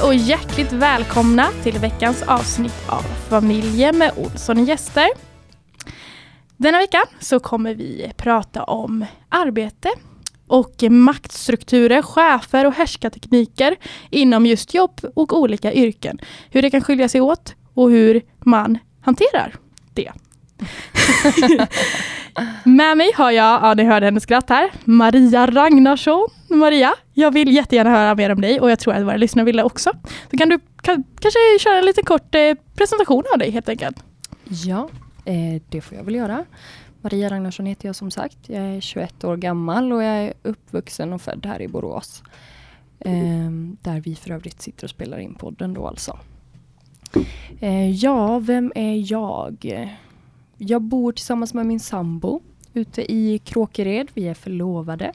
Hej och hjärtligt välkomna till veckans avsnitt av Familjen med Olsson gäster. Denna vecka så kommer vi prata om arbete och maktstrukturer, chefer och härskartekniker inom just jobb och olika yrken. Hur det kan skilja sig åt och hur man hanterar det. Med mig har jag, ja ni hörde hennes skratt här, Maria Ragnarsson. Maria, jag vill jättegärna höra mer om dig och jag tror att våra lyssnare vill det också. Så kan du kan, kanske köra en liten kort eh, presentation av dig helt enkelt. Ja, eh, det får jag väl göra. Maria Ragnarsson heter jag som sagt. Jag är 21 år gammal och jag är uppvuxen och född här i Borås. Eh, där vi för övrigt sitter och spelar in podden då alltså. Eh, ja, vem är jag? Jag bor tillsammans med min sambo ute i Kråkered. Vi är förlovade.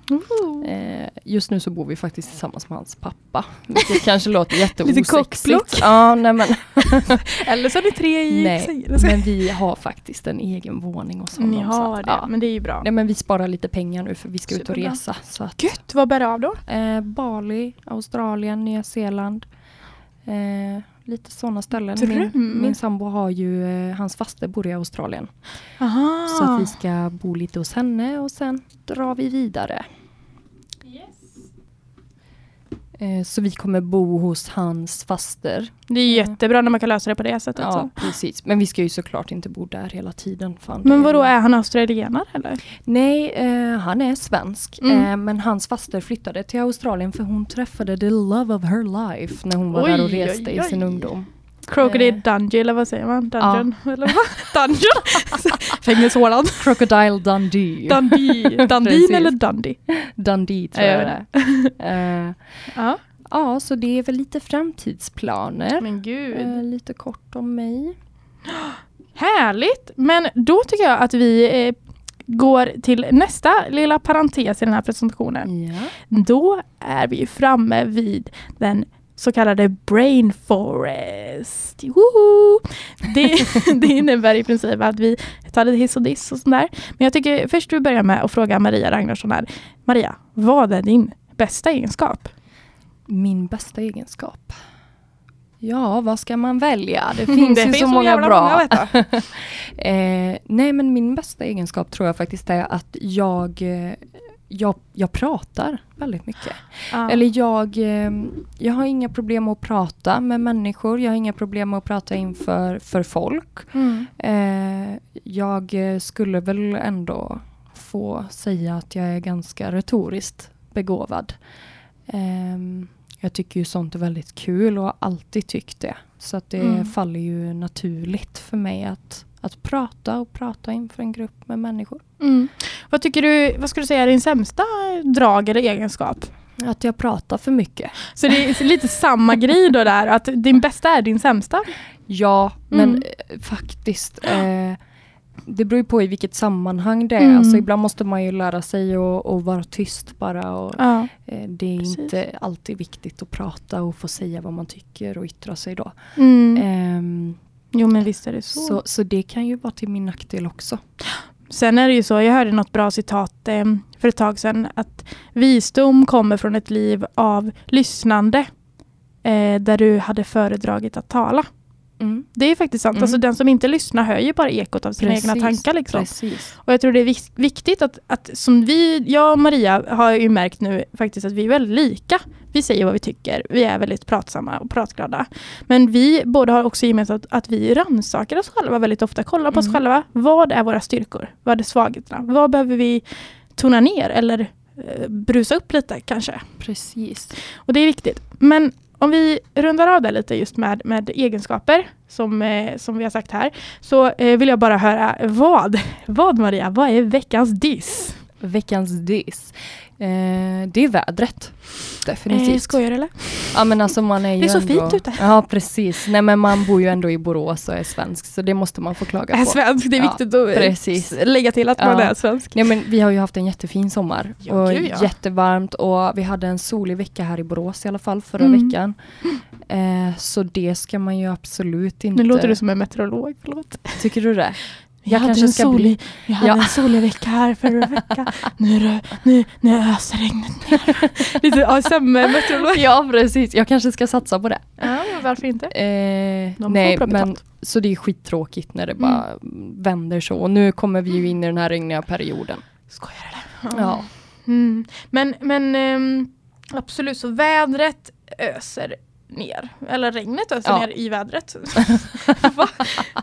Eh, just nu så bor vi faktiskt tillsammans med hans pappa. Vilket kanske låter jätteosexigt. ja, nej men. Eller så är det tre i Nej, men vi har faktiskt en egen våning hos honom. Ni har det, ja. men det är ju bra. Nej, men vi sparar lite pengar nu för vi ska Superbra. ut och resa. Så att, Gött, vad bär av då? Eh, Bali, Australien, Nya Zeeland. Eh, lite sådana ställen. Min, min sambo har ju, eh, hans faste bor i Australien. Aha. Så att vi ska bo lite hos henne och sen drar vi vidare. Eh, så vi kommer bo hos hans faster. Det är jättebra när man kan lösa det på det sättet. Ja, så. precis. Men vi ska ju såklart inte bo där hela tiden. Fan, men vadå, är han australienare eller? Nej, eh, han är svensk. Mm. Eh, men hans faster flyttade till Australien för hon träffade the love of her life när hon var oj, där och reste oj, oj. i sin ungdom. Crocodile eh. Dundee eller vad säger man? Dungeon? Ja. Eller vad? Dungeon? Fängelsehålan. Crocodile Dundee. Dundee. Dundee eller Dundee? Dundee tror jag, jag det är. Uh, ja. ja, så det är väl lite framtidsplaner. Men gud. Uh, lite kort om mig. Härligt! Men då tycker jag att vi eh, går till nästa lilla parentes i den här presentationen. Ja. Då är vi framme vid den så kallade brain forest. Det, det innebär i princip att vi tar lite hiss och diss och sådär. Men jag tycker först vi börjar med att fråga Maria Ragnarsson här. Maria, vad är din bästa egenskap? Min bästa egenskap? Ja, vad ska man välja? Det finns det ju finns så många bra. Många, eh, nej, men min bästa egenskap tror jag faktiskt är att jag eh, jag, jag pratar väldigt mycket. Ja. Eller jag, eh, jag har inga problem med att prata med människor. Jag har inga problem med att prata inför för folk. Mm. Eh, jag skulle väl ändå få säga att jag är ganska retoriskt begåvad. Eh, jag tycker ju sånt är väldigt kul och har alltid tyckt det. Så att det mm. faller ju naturligt för mig att att prata och prata inför en grupp med människor. Mm. Vad tycker du, vad skulle du säga är din sämsta drag eller egenskap? Att jag pratar för mycket. Så det är lite samma grej då där, att din bästa är din sämsta? Ja, men mm. Eh, faktiskt. Eh, det beror ju på i vilket sammanhang det är. Mm. Alltså, ibland måste man ju lära sig att vara tyst bara. Och, ja, eh, det är precis. inte alltid viktigt att prata och få säga vad man tycker och yttra sig då. Mm. Eh, Jo men visst är det så. så. Så det kan ju vara till min nackdel också. Sen är det ju så, jag hörde något bra citat eh, för ett tag sedan, att visdom kommer från ett liv av lyssnande eh, där du hade föredragit att tala. Mm. Det är faktiskt sant. Mm. Alltså, den som inte lyssnar hör ju bara ekot av sina precis, egna tankar. Liksom. Och jag tror det är viktigt att, att som vi, jag och Maria har ju märkt nu faktiskt att vi är väldigt lika. Vi säger vad vi tycker. Vi är väldigt pratsamma och pratglada. Men vi båda har också gemensamt att vi rannsakar oss själva väldigt ofta. Kollar på mm. oss själva. Vad är våra styrkor? Vad är svagheterna? Vad behöver vi tona ner eller eh, brusa upp lite kanske? Precis. Och det är viktigt. Men om vi rundar av det lite just med, med egenskaper som, eh, som vi har sagt här så eh, vill jag bara höra vad, vad Maria, vad är veckans diss? Veckans diss? Eh, det är vädret. Definitivt. Eh, skojar eller? Ja men alltså man är ju Det är så ändå, fint ute. Ja precis. Nej men man bor ju ändå i Borås och är svensk så det måste man få klaga på. Är svensk, det är viktigt ja, att precis. lägga till att ja. man är svensk. Nej men vi har ju haft en jättefin sommar. Ja, och gud, ja. Jättevarmt och vi hade en solig vecka här i Borås i alla fall förra mm. veckan. Eh, så det ska man ju absolut inte... Nu låter du som en meteorolog, förlåt. Tycker du det? Jag, jag hade, en, solig, bli... jag hade ja. en solig vecka här förra veckan. Nu, nu, nu öser regnet ner. Lite ASMR-meteorolog. Ja, precis. Jag kanske ska satsa på det. Ja, varför inte? Eh, nej, men så det är skittråkigt när det mm. bara vänder så. Och nu kommer vi ju in i den här regniga perioden. Skojar det? Ja. Mm. Men, men um, absolut, så vädret öser ner. Eller regnet öser ja. ner i vädret.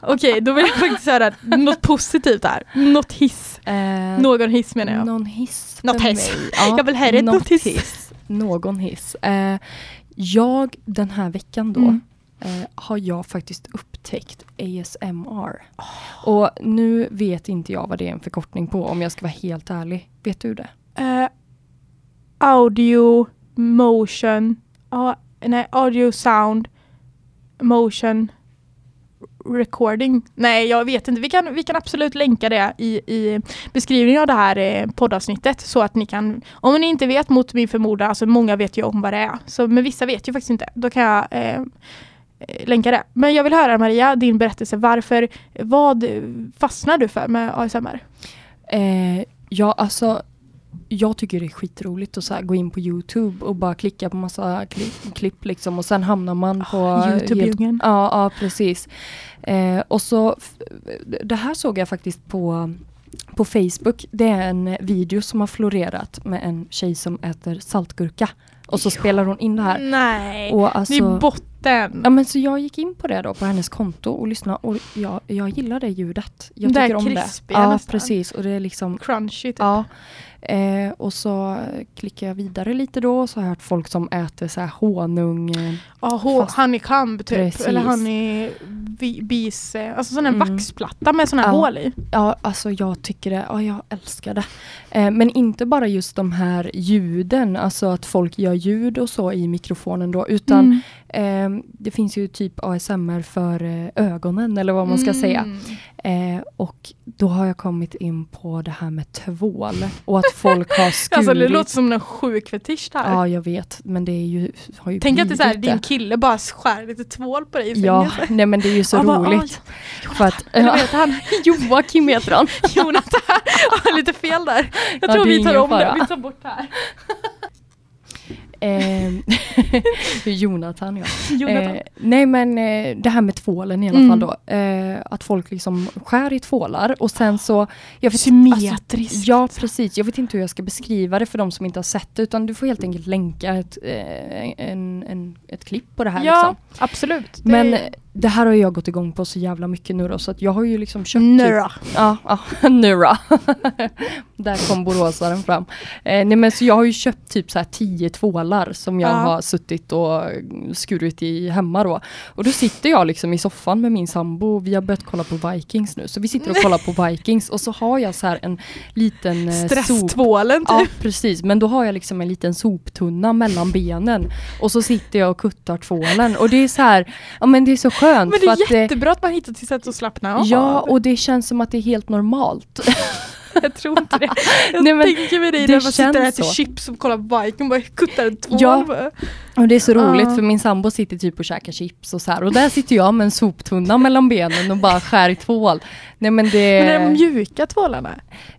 Okej, okay, då vill jag faktiskt höra något positivt här. Något hiss. Eh, någon hiss menar jag. Någon hiss Något hiss. Ja, jag vill höra ett något hiss. hiss. Någon hiss. Eh, jag, den här veckan då, mm. eh, har jag faktiskt upptäckt ASMR. Oh. Och nu vet inte jag vad det är en förkortning på om jag ska vara helt ärlig. Vet du det? Uh, audio, motion, uh, nej, audio, sound, motion, recording. Nej, jag vet inte. Vi kan, vi kan absolut länka det i, i beskrivningen av det här eh, poddavsnittet så att ni kan, om ni inte vet mot min förmodan, alltså många vet ju om vad det är, så, men vissa vet ju faktiskt inte, då kan jag eh, eh länka det. Men jag vill höra Maria, din berättelse, varför, vad fastnar du för med ASMR? Eh, ja, alltså jag tycker det är skitroligt att så gå in på Youtube och bara klicka på massa klipp, klipp liksom och sen hamnar man på... Oh, Youtube-djungeln. Ja, ja, precis. Eh, och så, det här såg jag faktiskt på på Facebook. Det är en video som har florerat med en tjej som äter saltgurka. Och så spelar hon in det här. Nej, och alltså, det är botten. Ja, men så jag gick in på det då på hennes konto och lyssnade och jag, jag gillar det ljudet. Jag det tycker om det. Ja, nästan. precis. Och det är liksom... Crunchy typ. Ja. Eh, och så klickar jag vidare lite då och så har jag hört folk som äter så här honung. Ja, fast... honeycomb typ. Precis. Eller honey bis, eh, alltså sån här mm. vaxplatta med såna här ja. hål i. Ja, alltså jag tycker det. Ja, jag älskar det. Eh, men inte bara just de här ljuden, alltså att folk gör ljud och så i mikrofonen då, utan mm. Eh, det finns ju typ ASMR för eh, ögonen eller vad man ska mm. säga. Eh, och då har jag kommit in på det här med tvål och att folk har skurit. alltså det låter som en sjuk fetisch där. Ja, jag vet, men det är ju, har ju Tänk att det är så här, din kille bara skär lite tvål på dig i Ja, nej men det är ju så roligt. Bara, för att, Eller vet han? Joakim heter han. Jonathan, lite fel där. Jag tror vi tar om fara. det, vi tar bort det här. Eh, Jonathan ja. Jonathan. Eh, nej men eh, det här med tvålen i alla mm. fall då. Eh, att folk liksom skär i tvålar och sen så... Jag vet, Symmetriskt. Alltså, ja precis, jag vet inte hur jag ska beskriva det för de som inte har sett det utan du får helt enkelt länka ett, eh, en, en, ett klipp på det här. Ja, liksom. absolut. Det men det här har jag gått igång på så jävla mycket nu då, så att jag har ju liksom köpt... Nura. Typ, ja, ja Nura. Där kom boråsaren fram. Eh, nej men så jag har ju köpt typ så här tio tvålar som jag ja. har suttit och skurit i hemma då. Och då sitter jag liksom i soffan med min sambo vi har börjat kolla på Vikings nu. Så vi sitter och kollar på Vikings och så har jag så här en liten... Eh, Stresstvålen typ. Ja, precis. Men då har jag liksom en liten soptunna mellan benen. Och så sitter jag och kuttar tvålen. Och det är så här, ja men det är så skönt. Men det är för jättebra att man hittar till sätt att slappna av. Ja, och det känns som att det är helt normalt. jag tror inte det. Jag Nej, tänker mig dig när man sitter och äter så. chips och kollar på Viking och bara kuttar en tvål. Ja. Och det är så roligt uh. för min sambo sitter typ och käkar chips och så här. Och där sitter jag med en soptunna mellan benen och bara skär i tvål. Nej men det... Men är de mjuka tvålarna?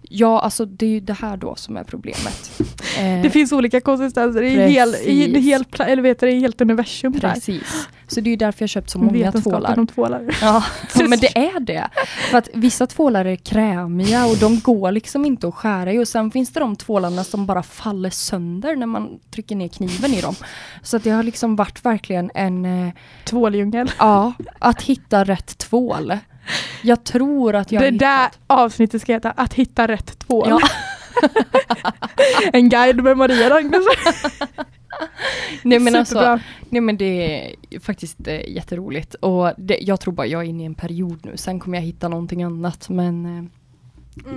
Ja, alltså det är ju det här då som är problemet. Eh, det finns olika konsistenser i hel, i hel, eller vet du, i helt universum. Precis. Där. Så det är ju därför jag köpt så många tvålar. Om tvålar. Ja, men det är det. För att vissa tvålar är krämiga och de går liksom inte att skära i. Och sen finns det de tvålarna som bara faller sönder när man trycker ner kniven i dem. Så att det har liksom varit verkligen en... Eh, Tvåldjungel. Ja, att hitta rätt tvål. Jag tror att jag Det där avsnittet ska heta Att hitta rätt tvål. Ja. en guide med Maria Ragnarsson. nej, men alltså, nej men det är faktiskt eh, jätteroligt. Och det, jag tror bara jag är inne i en period nu. Sen kommer jag hitta någonting annat. Men eh, mm.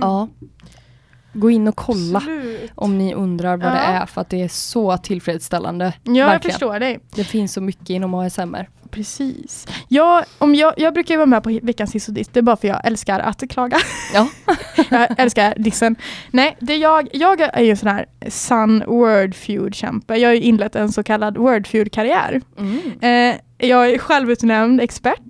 ja. Gå in och kolla Absolut. om ni undrar vad ja. det är för att det är så tillfredsställande. Ja, verkligen. jag förstår dig. Det finns så mycket inom ASMR. Precis. Jag, om jag, jag brukar vara med på veckans hiss och diss. Det är bara för jag älskar att klaga. Ja. jag älskar dissen. Nej, det jag, jag är ju sån här sun wordfeud-kämpe. Jag har ju inlett en så kallad wordfeud-karriär. Mm. Eh, jag är självutnämnd expert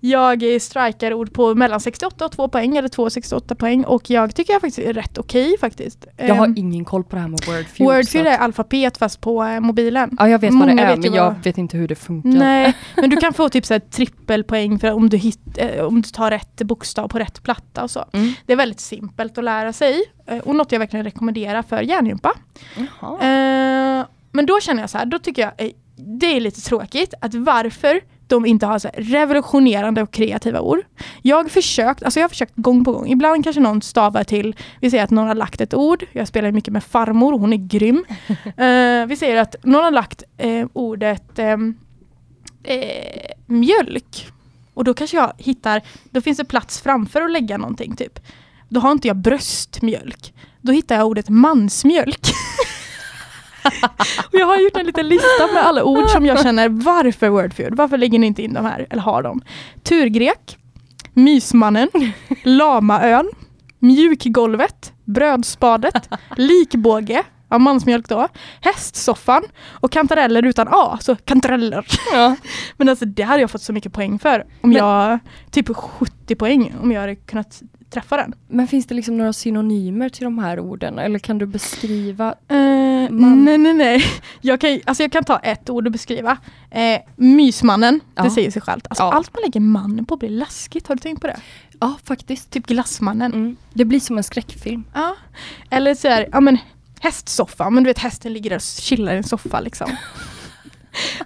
jag strikar ord på mellan 68 och 2 poäng eller 2,68 poäng och jag tycker jag faktiskt är rätt okej okay, faktiskt. Jag har um, ingen koll på det här med Wordfeud. Wordfeud är alfabet fast på uh, mobilen. Ja jag vet Många vad det är men jag vet inte hur det funkar. Nej, men du kan få typ så här, trippelpoäng för om du, hit, uh, om du tar rätt bokstav på rätt platta och så. Mm. Det är väldigt simpelt att lära sig uh, och något jag verkligen rekommenderar för hjärngympa. men då känner jag så här, då tycker jag det är lite tråkigt att varför de inte har så revolutionerande och kreativa ord. Jag har försökt, alltså jag har försökt gång på gång. Ibland kanske någon stavar till, vi säger att någon har lagt ett ord. Jag spelar mycket med farmor, hon är grym. uh, vi säger att någon har lagt uh, ordet uh, mjölk. Och då kanske jag hittar, då finns det plats framför att lägga någonting typ. Då har inte jag bröstmjölk. Då hittar jag ordet mansmjölk. och jag har gjort en liten lista med alla ord som jag känner, varför Wordfeud? Varför lägger ni inte in de här? Eller har dem? Turgrek, Mysmannen, Lamaön, Mjukgolvet, Brödspadet, Likbåge, ja, mansmjölk då, hästsoffan och kantareller utan A, så kantareller. Ja. Men alltså det hade jag fått så mycket poäng för. Om Men, jag, typ 70 poäng om jag hade kunnat träffa den. Men finns det liksom några synonymer till de här orden? Eller kan du beskriva? Uh, nej, nej, nej. Jag kan, alltså jag kan ta ett ord och beskriva. Eh, mysmannen, ja. det säger sig självt. Alltså ja. Allt man lägger mannen på blir läskigt. Har du tänkt på det? Ja, faktiskt. Typ glassmannen. Mm. Det blir som en skräckfilm. Ja. Eller så här, ja men hästsoffa. Men du vet hästen ligger där och chillar i en soffa liksom.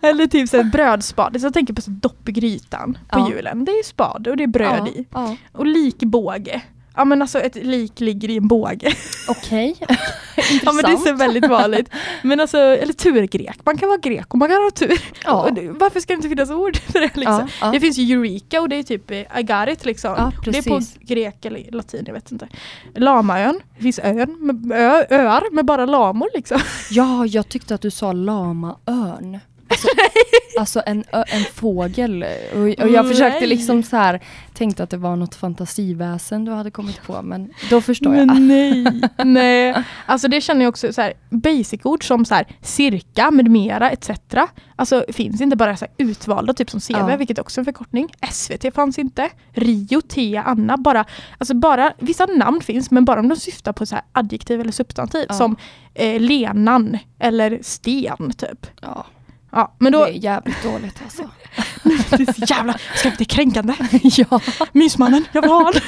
Eller typ så brödspade. Så jag tänker på så dopp i grytan på ja. julen. Det är spade och det är bröd ja, i. Och likbåge. Ja men alltså ett lik ligger i en båge. Okej, okay. Ja men det är så väldigt vanligt. Men alltså, eller turgrek, man kan vara grek och man kan ha tur. Ja. Varför ska det inte finnas ord för det liksom? Ja, ja. Det finns ju Eureka och det är typ I got it liksom. Ja, det är på grek eller latin, jag vet inte. Lamaön, det finns ön med ö, öar med bara lamor liksom. Ja, jag tyckte att du sa lamaörn. Alltså, alltså en, en fågel. Och, och jag försökte liksom så här, tänkte att det var något fantasiväsen du hade kommit på, men då förstår men jag. Nej, nej. Alltså det känner jag också så här, basic-ord som så här, cirka, med mera, etc. Alltså finns inte bara så här, utvalda, typ som CV, ja. vilket också är en förkortning. SVT fanns inte. Rio, Tea, Anna, bara, alltså bara, vissa namn finns, men bara om de syftar på så här adjektiv eller substantiv, ja. som eh, lenan eller sten, typ. Ja. Ja, men då... Det är jävligt dåligt alltså. det är så jävla ska det är kränkande. ja. Mysmannen, jag vill ha honom.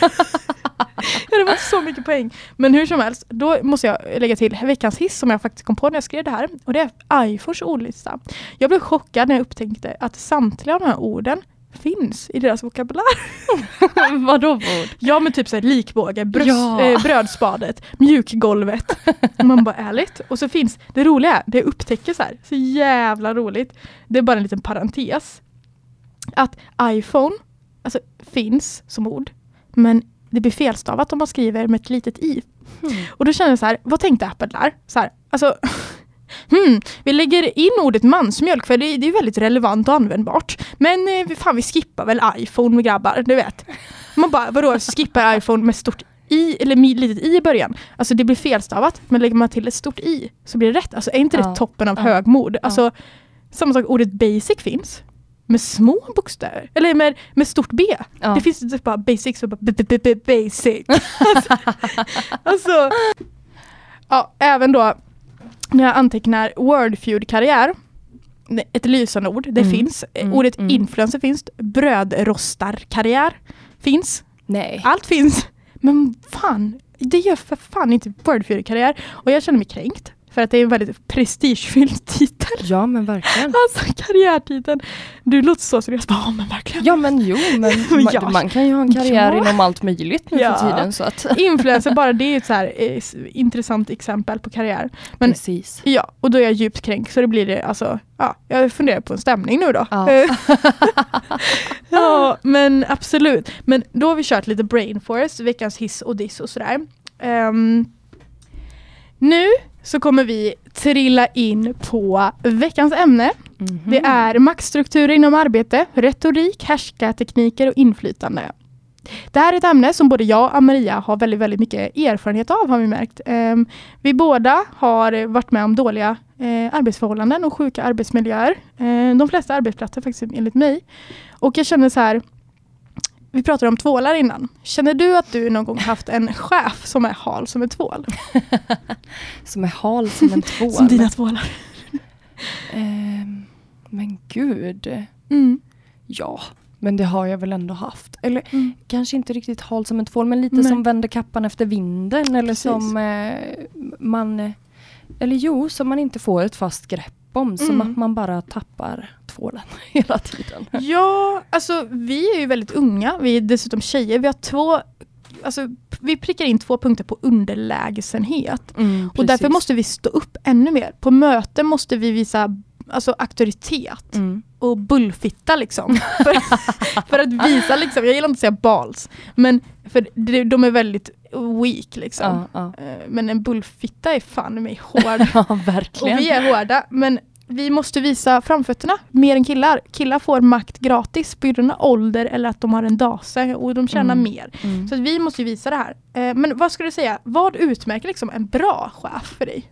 ja, det var så mycket poäng. Men hur som helst, då måste jag lägga till veckans hiss som jag faktiskt kom på när jag skrev det här. Och det är iFors ordlista. Jag blev chockad när jag upptäckte att samtliga av de här orden finns i deras vokabulär. Vadå ord? Ja men typ såhär likbåge, bröst, ja. eh, brödspadet, mjukgolvet. Man bara ärligt. Och så finns, det roliga är, det upptäcker så här, så jävla roligt. Det är bara en liten parentes. Att iPhone alltså, finns som ord, men det blir felstavat om man skriver med ett litet i. Mm. Och då känner jag så här, vad tänkte Apple där? Så här, alltså Hmm, vi lägger in ordet mansmjölk för det, det är väldigt relevant och användbart. Men eh, fan vi skippar väl iPhone med grabbar, du vet. Man bara, vadå skippar iPhone med stort i eller litet i i början. Alltså det blir felstavat, men lägger man till ett stort i så blir det rätt. Alltså är inte det toppen av ja. högmod? Alltså, samma sak, ordet basic finns med små bokstäver. Eller med, med stort B. Ja. Det finns inte bara basic, så bara b -b -b basic. alltså, alltså, ja, även då när jag antecknar Wordfeud-karriär, ett lysande ord, det mm. finns. Mm. Ordet mm. influencer finns. Brödrostarkarriär finns. Nej. Allt finns. Men fan, det gör för fan inte Wordfeud-karriär. Och jag känner mig kränkt. För att det är en väldigt prestigefylld titel. Ja men verkligen. Alltså karriärtiteln. Du låter så seriös. Ja men verkligen. Ja men jo men ja. man, kan ju ha en karriär ja. inom allt möjligt nu ja. för tiden. Så att. Influencer bara det är ett så här, eh, intressant exempel på karriär. Men, Precis. Ja och då är jag djupt kränkt så det blir det alltså. Ja, jag funderar på en stämning nu då. Ja. ja men absolut. Men då har vi kört lite brain forest, veckans hiss och diss och sådär. Um, nu så kommer vi trilla in på veckans ämne. Mm -hmm. Det är maktstrukturer inom arbete, retorik, härskartekniker och inflytande. Det här är ett ämne som både jag och Maria har väldigt, väldigt mycket erfarenhet av har vi märkt. Um, vi båda har varit med om dåliga uh, arbetsförhållanden och sjuka arbetsmiljöer. Uh, de flesta arbetsplatser faktiskt enligt mig. Och jag känner så här, vi pratade om tvålar innan. Känner du att du någon gång haft en chef som är hal som en tvål? som är hal som en tvål? som dina tvålar. um, men gud. Mm. Ja, men det har jag väl ändå haft. Eller mm. kanske inte riktigt hal som en tvål, men lite Nej. som vänder kappan efter vinden. Eller Precis. som eh, man... Eller jo, som man inte får ett fast grepp om. Mm. Som att man bara tappar tvålen hela tiden. Ja, alltså vi är ju väldigt unga. Vi är dessutom tjejer. Vi har två Alltså, vi prickar in två punkter på underlägsenhet. Mm, och därför måste vi stå upp ännu mer. På möten måste vi visa alltså, auktoritet. Mm och bullfitta liksom. för, för, att visa liksom, jag gillar inte att säga balls, men för de är väldigt weak liksom. Ja, ja. Eh, men en bullfitta är fan mig hård. ja, verkligen. Och vi är hårda, men vi måste visa framfötterna mer än killar. Killar får makt gratis på grund av ålder eller att de har en dase och de tjänar mm. mer. Mm. Så vi måste visa det här. Eh, men vad skulle du säga, vad utmärker liksom en bra chef för dig?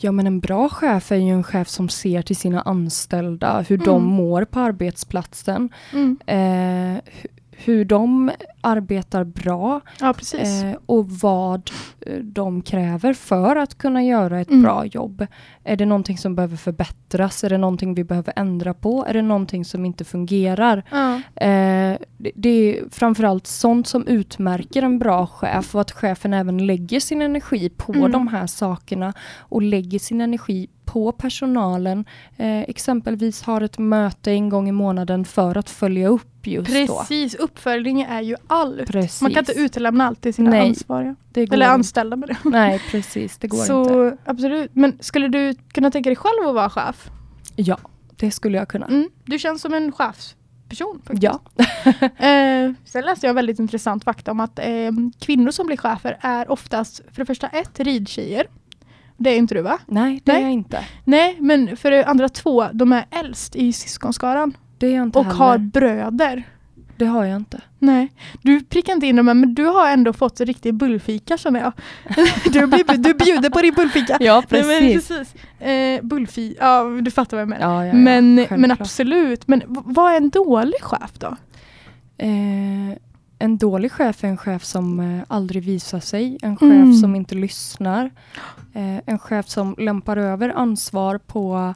Ja men en bra chef är ju en chef som ser till sina anställda, hur mm. de mår på arbetsplatsen. Mm. Eh, hur de arbetar bra ja, eh, och vad eh, de kräver för att kunna göra ett mm. bra jobb. Är det någonting som behöver förbättras? Är det någonting vi behöver ändra på? Är det någonting som inte fungerar? Ja. Eh, det, det, är framförallt sånt som utmärker en bra chef och att chefen även lägger sin energi på mm. de här sakerna och lägger sin energi på personalen. Eh, exempelvis har ett möte en gång i månaden för att följa upp just Precis, då. Precis, uppföljning är ju allt. Precis. Man kan inte utelämna allt till sina Nej, ansvariga. Eller anställda med det. Nej, precis. Det går Så, inte. Absolut. Men skulle du kunna tänka dig själv att vara chef? Ja, det skulle jag kunna. Mm, du känns som en chefsperson. Faktiskt. Ja. eh, sen läste jag väldigt intressant fakta om att eh, kvinnor som blir chefer är oftast för det första ett ridtjejer. Det är inte du va? Nej, det Nej. är jag inte. Nej, men för det andra två, de är äldst i syskonskaran. Det är jag inte Och heller. har bröder. Det har jag inte. Nej, du prickar inte in dem men du har ändå fått riktig bullfika som jag. du, du bjuder på din bullfika. Ja, precis. Nej, precis. Eh, bullfi, ja du fattar vad jag menar. Ja, ja, ja, men, men absolut, men vad är en dålig chef då? Eh, en dålig chef är en chef som eh, aldrig visar sig, en chef mm. som inte lyssnar, eh, en chef som lämpar över ansvar på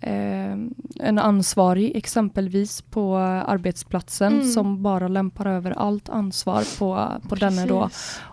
en ansvarig exempelvis på arbetsplatsen mm. som bara lämpar över allt ansvar på, på denne då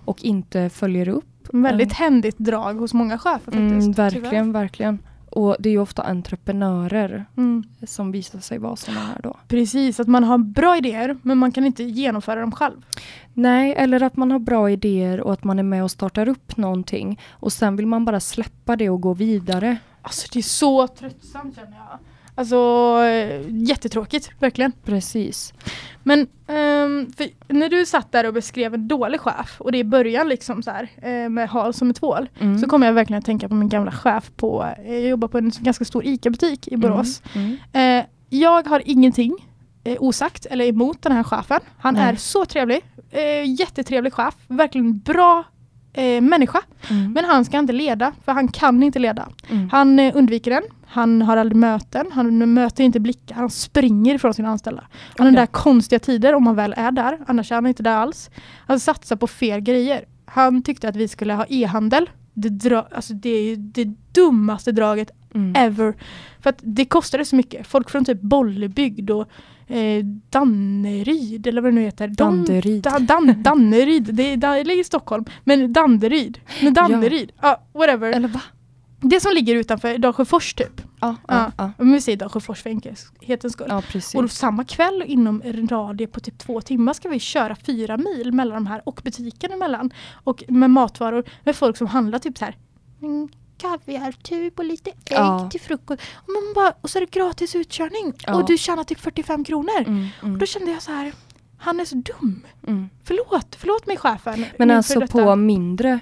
och inte följer upp. Väldigt mm. händigt drag hos många chefer mm, faktiskt. Mm, verkligen, tyvärr. verkligen. Och det är ofta entreprenörer mm. som visar sig vara sådana här då. Precis, att man har bra idéer men man kan inte genomföra dem själv. Nej, eller att man har bra idéer och att man är med och startar upp någonting och sen vill man bara släppa det och gå vidare. Alltså det är så tröttsamt känner jag. Alltså jättetråkigt, verkligen. Precis. Men um, när du satt där och beskrev en dålig chef och det är början liksom så här, uh, med hal som ett tvål mm. så kommer jag verkligen att tänka på min gamla chef på, uh, jag jobbar på en ganska stor ICA-butik i Borås. Mm. Mm. Uh, jag har ingenting osagt eller emot den här chefen. Han är så trevlig, jättetrevlig chef, verkligen bra eh, människa. Mm. Men han ska inte leda, för han kan inte leda. Mm. Han eh, undviker den, han har aldrig möten, han möter inte blickar, han springer ifrån sina anställda. Han okay. har där konstiga tider om han väl är där, annars är han inte där alls. Han satsar på fel grejer. Han tyckte att vi skulle ha e-handel. Det, dra alltså det är det dummaste draget mm. ever. För att det kostade så mycket. Folk från typ Bollebygd och eh, Danneryd eller vad det nu heter. Danderyd. Da, dan, Danneryd, det, det ligger i Stockholm. Men Danderyd. Men Danderyd, ja. ah, whatever. Eller va? Det som ligger utanför Dalsjöfors typ. Ja, ja, ja. Men vi säger Dalsjöfors för enkelhetens skull. Ja, precis. Och samma kväll inom en radie på typ två timmar ska vi köra fyra mil mellan de här och butiken emellan. Och med matvaror med folk som handlar typ så här mm, kaviartub och lite ägg ja. till frukost. Och, man bara, och så är det gratis utkörning. Ja. Och du tjänar typ 45 kronor. Mm, mm. Och då kände jag så här, han är så dum. Mm. Förlåt, förlåt mig chefen. Men alltså på mindre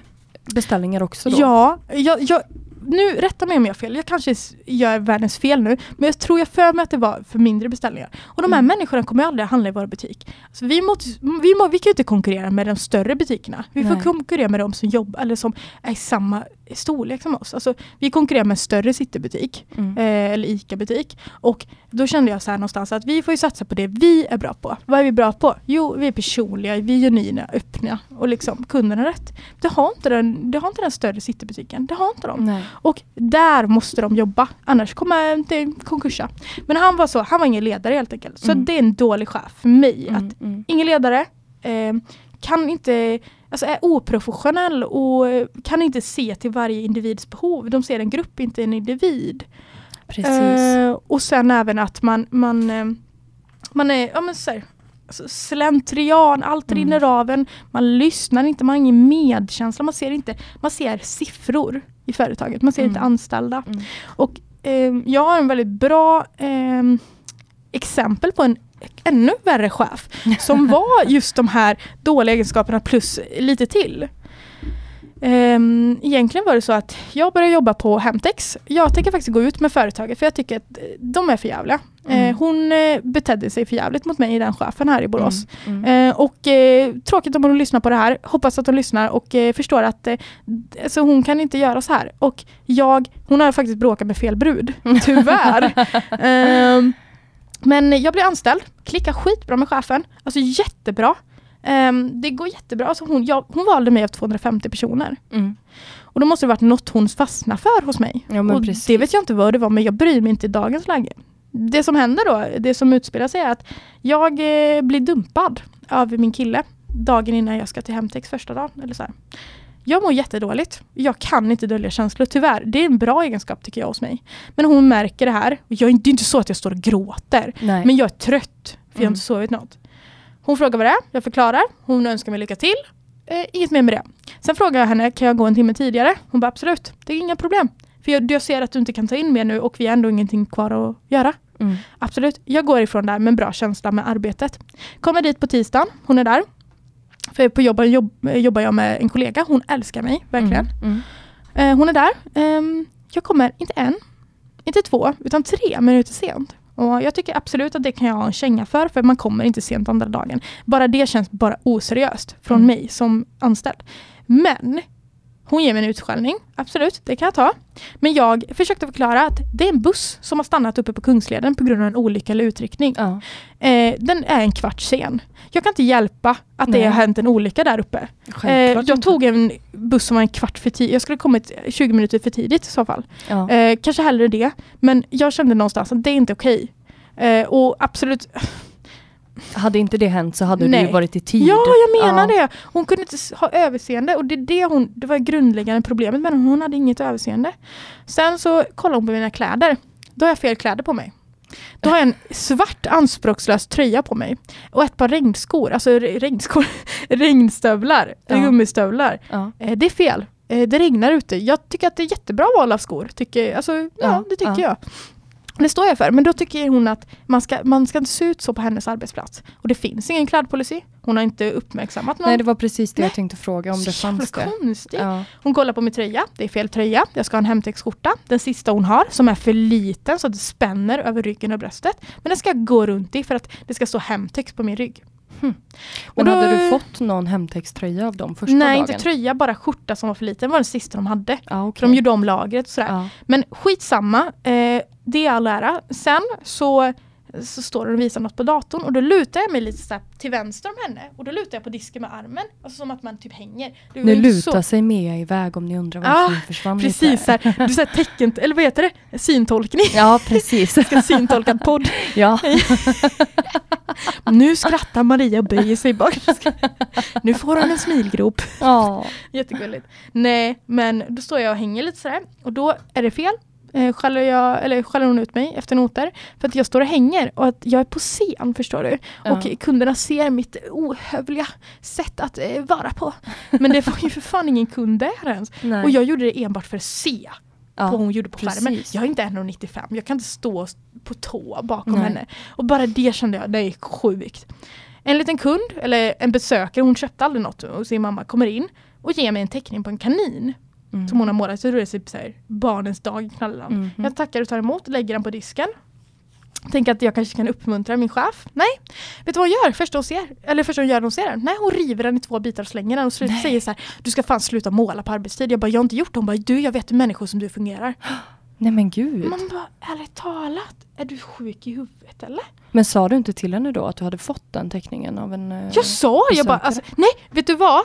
beställningar också då? Ja, jag, jag, nu rätta mig om jag har fel. Jag kanske gör världens fel nu. Men jag tror jag för mig att det var för mindre beställningar. Och de här mm. människorna kommer aldrig handla i vår butik. Alltså vi, måste, vi, må, vi kan ju inte konkurrera med de större butikerna. Vi Nej. får konkurrera med de som jobbar eller som är i samma storlek som oss. Alltså, vi konkurrerar med en större citybutik mm. eh, eller ICA-butik. Och då kände jag så här någonstans att vi får ju satsa på det vi är bra på. Vad är vi bra på? Jo, vi är personliga, vi är genuina, öppna och liksom kunderna rätt. Det har inte den, det har inte den större citybutiken. Det har inte de. Nej. Och där måste de jobba. Annars kommer det konkursa. Men han var så, han var ingen ledare helt enkelt. Så mm. det är en dålig chef för mig. Mm, att mm. Ingen ledare, eh, kan inte alltså är oprofessionell och kan inte se till varje individs behov. De ser en grupp, inte en individ. Precis. Uh, och sen även att man, man, eh, man är ja, men så här, alltså slentrian, allt mm. rinner av en. Man lyssnar inte, man har ingen medkänsla. Man ser, inte, man ser siffror i företaget, man ser mm. inte anställda. Mm. Och eh, jag har en väldigt bra eh, exempel på en ännu värre chef som var just de här dåliga egenskaperna plus lite till. Um, egentligen var det så att jag började jobba på Hemtex. Jag tänker faktiskt gå ut med företaget för jag tycker att de är för jävliga. Mm. Uh, hon uh, betedde sig för jävligt mot mig, den chefen här i Borås. Mm. Mm. Och tråkigt om hon lyssnar på det här. Hoppas att hon lyssnar och förstår att alltså, hon kan inte göra så här. Och jag, hon har faktiskt bråkat med fel brud, tyvärr. um, Men jag blev anställd, klickade skitbra med chefen, alltså jättebra. Um, det går jättebra. Alltså hon, jag, hon valde mig av 250 personer. Mm. Och då måste det varit något hon fastnade för hos mig. Ja, och det vet jag inte vad det var, men jag bryr mig inte i dagens läge. Det som händer då, det som utspelar sig är att jag eh, blir dumpad av min kille dagen innan jag ska till Hemtex första dagen. Eller så här. Jag mår jättedåligt. Jag kan inte dölja känslor, tyvärr. Det är en bra egenskap tycker jag hos mig. Men hon märker det här. Jag, det är inte så att jag står och gråter. Nej. Men jag är trött, för mm. jag har inte sovit något. Hon frågar vad det är, jag förklarar. Hon önskar mig lycka till. Eh, inget mer med det. Sen frågar jag henne, kan jag gå en timme tidigare? Hon bara absolut, det är inga problem. För jag, jag ser att du inte kan ta in mer nu och vi har ändå ingenting kvar att göra. Mm. Absolut, jag går ifrån där med en bra känsla med arbetet. Kommer dit på tisdagen, hon är där. För på jobbet jobb, jobbar jag med en kollega, hon älskar mig verkligen. Mm, mm. Eh, hon är där. Eh, jag kommer inte en, inte två, utan tre minuter sent. Och jag tycker absolut att det kan jag ha en känga för, för man kommer inte sent andra dagen. Bara det känns bara oseriöst från mm. mig som anställd. Men hon ger mig en utskällning, absolut, det kan jag ta. Men jag försökte förklara att det är en buss som har stannat uppe på Kungsleden på grund av en olycka eller utryckning. Ja. Eh, den är en kvart sen. Jag kan inte hjälpa att Nej. det har hänt en olycka där uppe. Eh, jag inte. tog en buss som var en kvart för tidigt. Jag skulle kommit 20 minuter för tidigt i så fall. Ja. Eh, kanske hellre det. Men jag kände någonstans att det är inte okej. Eh, och absolut hade inte det hänt så hade Nej. du varit i tid. Ja, jag menar ja. det. Hon kunde inte ha överseende och det, det, hon, det var grundläggande problemet henne. Hon hade inget överseende. Sen så kollade hon på mina kläder. Då har jag fel kläder på mig. Då har jag en svart anspråkslös tröja på mig. Och ett par regnskor, alltså regnskor, regnstövlar, ja. gummistövlar. Ja. Eh, det är fel. Eh, det regnar ute. Jag tycker att det är jättebra val av skor. Tycker, alltså, ja, ja det tycker jag. Det står jag för. Men då tycker hon att man ska, man ska inte se ut så på hennes arbetsplats. Och det finns ingen klädpolicy. Hon har inte uppmärksammat någon. Nej, det var precis det Nej. jag tänkte fråga om det fanns det. konstigt. Ja. Hon kollar på min tröja. Det är fel tröja. Jag ska ha en hemtexskjorta. Den sista hon har, som är för liten så att det spänner över ryggen och bröstet. Men den ska jag gå runt i för att det ska stå hemtex på min rygg. Hmm. Men då, hade du fått någon hemtextröja av dem första nej, dagen? Nej, inte tröja, bara skjorta som var för liten. Det var den sista de hade. Ah, okay. de gjorde om lagret och sådär. Ah. Men skitsamma, eh, det är all ära. Sen så så står hon och visar något på datorn och då lutar jag mig lite så till vänster om henne och då lutar jag på disken med armen. Alltså som att man typ hänger. nu lutar så... sig Mia iväg om ni undrar varför ah, försvann precis, lite. Här, du säger tecken, eller vad heter det? Syntolkning. Ja, precis. ska syntolka podd. Ja. nu skrattar Maria och böjer sig bak. nu får hon en smilgrop. Ja. Jättegulligt. Nej, men då står jag och hänger lite sådär och då är det fel eh, skäller, jag, eller skäller hon ut mig efter noter för att jag står och hänger och att jag är på scen förstår du. Ja. Och kunderna ser mitt ohövliga sätt att eh, vara på. Men det var ju för fan ingen kund där ens. Nej. Och jag gjorde det enbart för att se ja, vad hon gjorde på precis. skärmen. Jag är inte 1,95. Jag kan inte stå på tå bakom Nej. henne. Och bara det kände jag, det är sjukt. En liten kund, eller en besökare, hon köpte aldrig något och sin mamma kommer in och ger mig en teckning på en kanin. Mm. Som hon har målat. Så det är typ så här, barnens dag i knallan. Mm. Jag tackar och tar emot, lägger den på disken. tänker att jag kanske kan uppmuntra min chef. Nej, vet du vad hon gör först hon ser? Eller först hon gör när hon ser den? Nej, hon river den i två bitar och slänger den och säger så här, du ska fan sluta måla på arbetstid. Jag bara, jag har inte gjort det. Hon bara, du jag vet hur människor som du fungerar. Nej men gud. Man bara, ärligt talat, är du sjuk i huvudet eller? Men sa du inte till henne då att du hade fått den teckningen av en eh, Jag sa, jag bara, alltså, nej, vet du vad?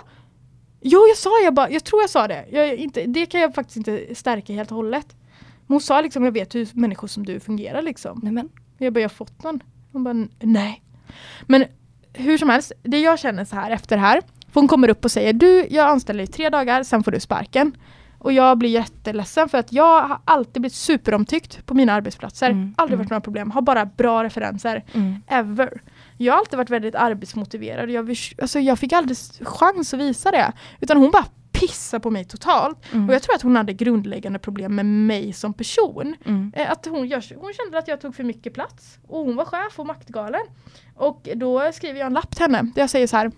Jo, jag sa, jag bara, jag tror jag sa det. Jag, inte, det kan jag faktiskt inte stärka helt och hållet. Men hon sa liksom, jag vet hur människor som du fungerar liksom. Nej, men. Jag bara, jag har fått någon. Hon bara, nej. Men hur som helst, det jag känner så här efter det här. För hon kommer upp och säger, du, jag anställer dig tre dagar, sen får du sparken. Och jag blir jätteledsen för att jag har alltid blivit superomtyckt på mina arbetsplatser. Mm, aldrig mm. varit några problem, har bara bra referenser. Mm. Ever. Jag har alltid varit väldigt arbetsmotiverad. Jag, alltså, jag fick aldrig chans att visa det. Utan hon bara pissade på mig totalt. Mm. Och jag tror att hon hade grundläggande problem med mig som person. Mm. Eh, att hon, gör, hon kände att jag tog för mycket plats. Och hon var chef och maktgalen. Och då skriver jag en lapp till henne där jag säger så här.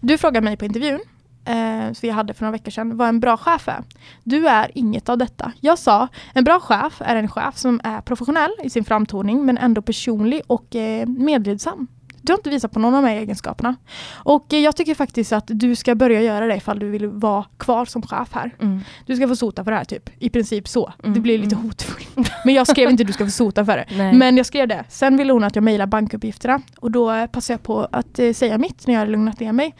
Du frågar mig på intervjun eh, som vi hade för några veckor sedan, vad en bra chef är. Du är inget av detta. Jag sa, en bra chef är en chef som är professionell i sin framtoning men ändå personlig och eh, medledsam. Du har inte visat på någon av de här egenskaperna. Och eh, jag tycker faktiskt att du ska börja göra det ifall du vill vara kvar som chef här. Mm. Du ska få sota för det här typ. I princip så. Mm. Det blir lite mm. hotfullt. Men jag skrev inte att du ska få sota för det. Nej. Men jag skrev det. Sen ville hon att jag mejlar bankuppgifterna. Och då passade jag på att eh, säga mitt när jag hade lugnat ner mig.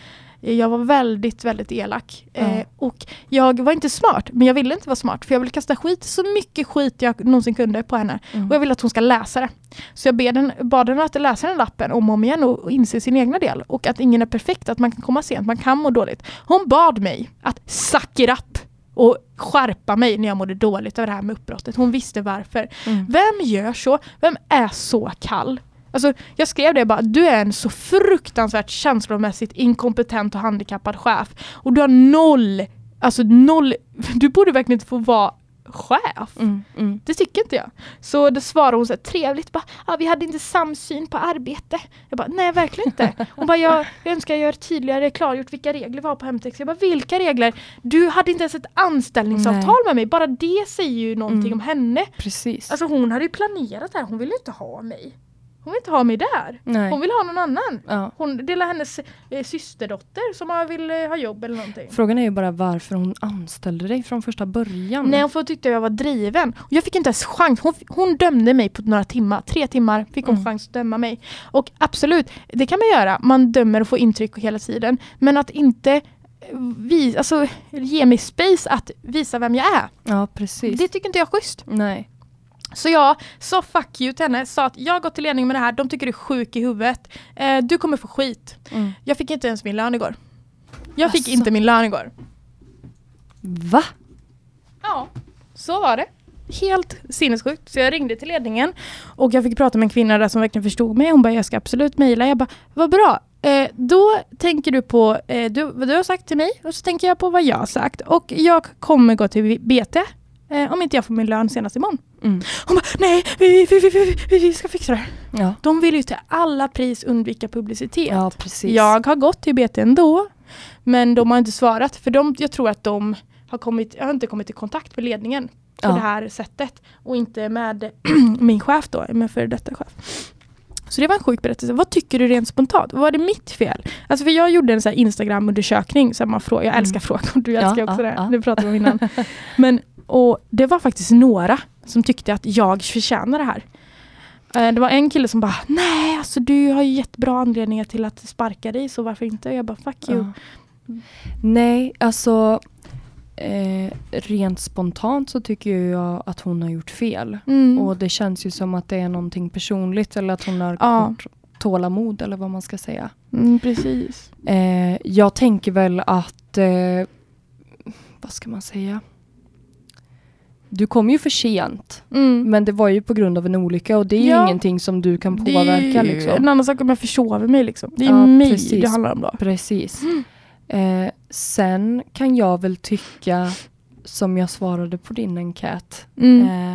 Jag var väldigt, väldigt elak. Mm. Eh, och jag var inte smart, men jag ville inte vara smart. För jag ville kasta skit, så mycket skit jag någonsin kunde på henne. Mm. Och jag ville att hon ska läsa det. Så jag den, bad henne att läsa den lappen om och om igen och, och inse sin egna del. Och att ingen är perfekt, att man kan komma sent, man kan må dåligt. Hon bad mig att suck it up och skärpa mig när jag mådde dåligt av det här med uppbrottet. Hon visste varför. Mm. Vem gör så? Vem är så kall? Alltså, jag skrev det bara, du är en så fruktansvärt känslomässigt inkompetent och handikappad chef. Och du har noll, alltså noll, du borde verkligen inte få vara chef. Mm, mm. Det tycker inte jag. Så då svarade hon så här, trevligt, bara, ah, vi hade inte samsyn på arbete. Jag bara, nej verkligen inte. Hon bara, jag, jag önskar jag gör tydligare klargjort vilka regler vi har på Hemtex. Jag bara, vilka regler? Du hade inte ens ett anställningsavtal nej. med mig. Bara det säger ju någonting mm. om henne. Precis. Alltså hon hade ju planerat det här, hon ville inte ha mig. Hon vill inte ha mig där. Nej. Hon vill ha någon annan. Ja. Hon delar hennes eh, systerdotter som vill eh, ha jobb eller någonting. Frågan är ju bara varför hon anställde dig från första början. Nej, hon tyckte jag var driven. Och jag fick inte ens chans. Hon, hon dömde mig på några timmar. Tre timmar fick hon mm. chans att döma mig. Och absolut, det kan man göra. Man dömer och får intryck hela tiden. Men att inte eh, vi, alltså, ge mig space att visa vem jag är. Ja, precis. Det tycker inte jag är schysst. Nej. Så jag sa fuck you till henne, sa att jag har gått till ledning med det här, de tycker du är sjuk i huvudet. Eh, du kommer få skit. Mm. Jag fick inte ens min lön igår. Jag fick alltså. inte min lön igår. Va? Ja, så var det. Helt sinnessjukt. Så jag ringde till ledningen och jag fick prata med en kvinna där som verkligen förstod mig. Hon bara, jag ska absolut mejla. Jag bara, vad bra. Eh, då tänker du på eh, du, vad du har sagt till mig och så tänker jag på vad jag har sagt. Och jag kommer gå till BT eh, om inte jag får min lön senast imorgon. Mm. Hon bara, nej, vi, vi, vi, vi, ska fixa det ja. De vill ju till alla pris undvika publicitet. Ja. Jag har gått till BT ändå, men de har inte svarat. För de, jag tror att de har kommit, jag har inte kommit i kontakt med ledningen på ja. det här sättet. Och inte med min chef då, min före detta chef. Så det var en sjuk berättelse. Vad tycker du rent spontant? Var det mitt fel? Alltså för jag gjorde en så Instagram-undersökning. Så man fråga, jag älskar mm. frågor, du älskar ja, också ja, det. Ja. Det pratade vi om innan. Men och det var faktiskt några som tyckte att jag förtjänar det här. Eh, det var en kille som bara, nej alltså du har ju jättebra anledningar till att sparka dig så varför inte? Jag bara, fuck you. Ja. Nej, alltså eh, rent spontant så tycker jag att hon har gjort fel. Mm. Och det känns ju som att det är någonting personligt eller att hon har ja. kort tålamod eller vad man ska säga. Mm, precis. Eh, jag tänker väl att, eh, vad ska man säga? Du kom ju för sent. Mm. Men det var ju på grund av en olycka och det är ja. ingenting som du kan påverka. Det är liksom. en annan sak om jag försover mig. Liksom. Det är ja, mig precis. det handlar om då. Precis. Mm. Eh, sen kan jag väl tycka, som jag svarade på din enkät, mm. eh,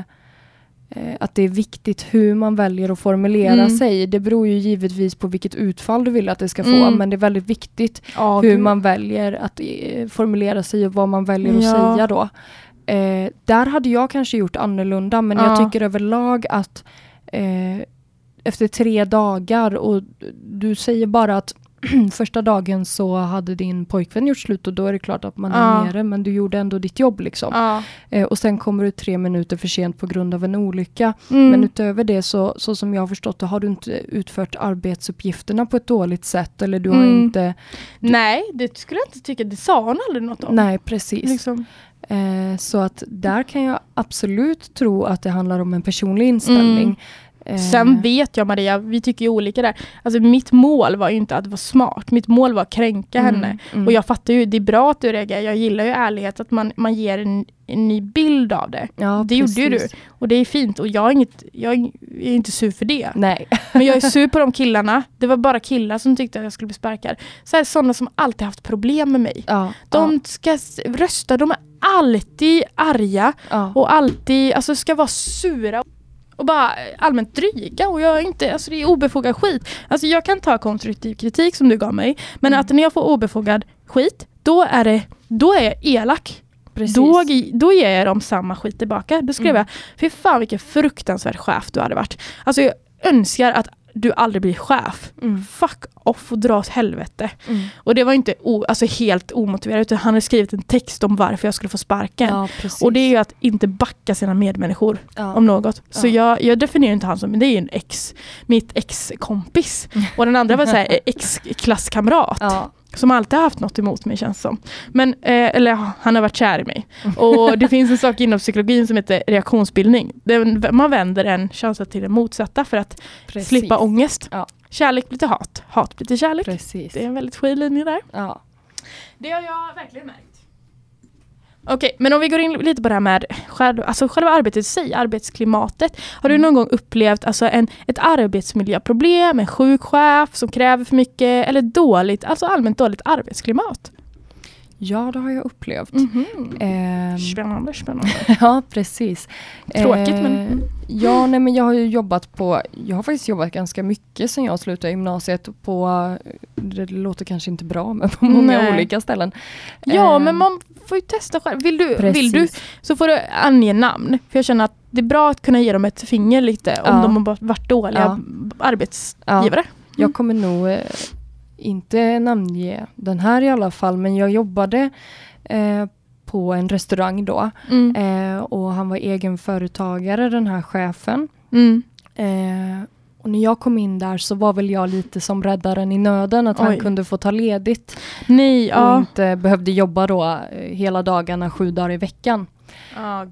eh, att det är viktigt hur man väljer att formulera mm. sig. Det beror ju givetvis på vilket utfall du vill att det ska få, mm. men det är väldigt viktigt oh, hur man väljer att eh, formulera sig och vad man väljer att säga då. Eh, där hade jag kanske gjort annorlunda men ja. jag tycker överlag att eh, efter tre dagar och du säger bara att första dagen så hade din pojkvän gjort slut och då är det klart att man är nere men du gjorde ändå ditt jobb liksom. Ja. Eh, och sen kommer du tre minuter för sent på grund av en olycka. Mm. Men utöver det så, så som jag har förstått det har du inte utfört arbetsuppgifterna på ett dåligt sätt eller du har mm. inte... Du... Nej, det skulle jag inte tycka. Det sa hon aldrig något om. Nej, precis. Liksom. Eh, så att där kan jag absolut tro att det handlar om en personlig inställning. Mm. Sen eh. vet jag Maria, vi tycker ju olika där. Alltså mitt mål var ju inte att vara smart. Mitt mål var att kränka mm, henne. Mm. Och jag fattar ju, det är bra att du reagerar. Jag gillar ju ärlighet, att man, man ger en, en ny bild av det. Ja, det precis. gjorde ju du. Och det är fint. Och jag är, inget, jag är inte sur för det. Nej. Men jag är sur på de killarna. Det var bara killar som tyckte att jag skulle bli sparkad. Så här, sådana som alltid haft problem med mig. Ja, de ska rösta, de är alltid arga. Ja. Och alltid, alltså ska vara sura och bara allmänt dryga och jag är inte, alltså det är obefogad skit. Alltså jag kan ta konstruktiv kritik som du gav mig, men mm. att när jag får obefogad skit, då är det, då är jag elak. Då, då ger jag dem samma skit tillbaka. Då skrev mm. jag, fy fan vilken fruktansvärd chef du hade varit. Alltså jag önskar att du aldrig blir chef. Mm. Fuck off och dra åt helvete. Mm. Och det var inte o, alltså helt omotiverat utan han har skrivit en text om varför jag skulle få sparken. Ja, och det är ju att inte backa sina medmänniskor ja. om något. Så ja. jag, jag definierar inte han som, men det är en ex, mitt ex-kompis. Mm. Och den andra var så ex-klasskamrat. Som alltid har haft något emot mig känns som. Men, eh, eller han har varit kär i mig. Och det finns en sak inom psykologin som heter reaktionsbildning. Man vänder en känsla till det motsatta för att Precis. slippa ångest. Ja. Kärlek blir till hat, hat blir till kärlek. Precis. Det är en väldigt skön linje där. Ja. Det har jag verkligen märkt. Okej, okay, men om vi går in lite på det här med själv, alltså själva arbetet i sig, arbetsklimatet. Har du mm. någon gång upplevt alltså en, ett arbetsmiljöproblem, en sjuk chef som kräver för mycket eller dåligt, alltså allmänt dåligt arbetsklimat? Ja, det har jag upplevt. Mm -hmm. eh, spännande, spännande. ja, precis. Tråkigt eh, men... Ja, nej, men jag har jobbat på, jag har faktiskt jobbat ganska mycket sedan jag slutade gymnasiet på, det låter kanske inte bra, men på många nej. olika ställen. Ja, eh, men man får ju testa själv. Vill du, vill du så får du ange namn. För jag känner att det är bra att kunna ge dem ett finger lite om ja. de har varit dåliga ja. arbetsgivare. Ja. Jag mm. kommer nog eh, inte namnge den här i alla fall, men jag jobbade eh, på en restaurang då. Mm. Eh, och han var egenföretagare den här chefen. Mm. Eh, och när jag kom in där så var väl jag lite som räddaren i nöden, att Oj. han kunde få ta ledigt. Nej, ja. Och inte behövde jobba då eh, hela dagarna, sju dagar i veckan. Oh,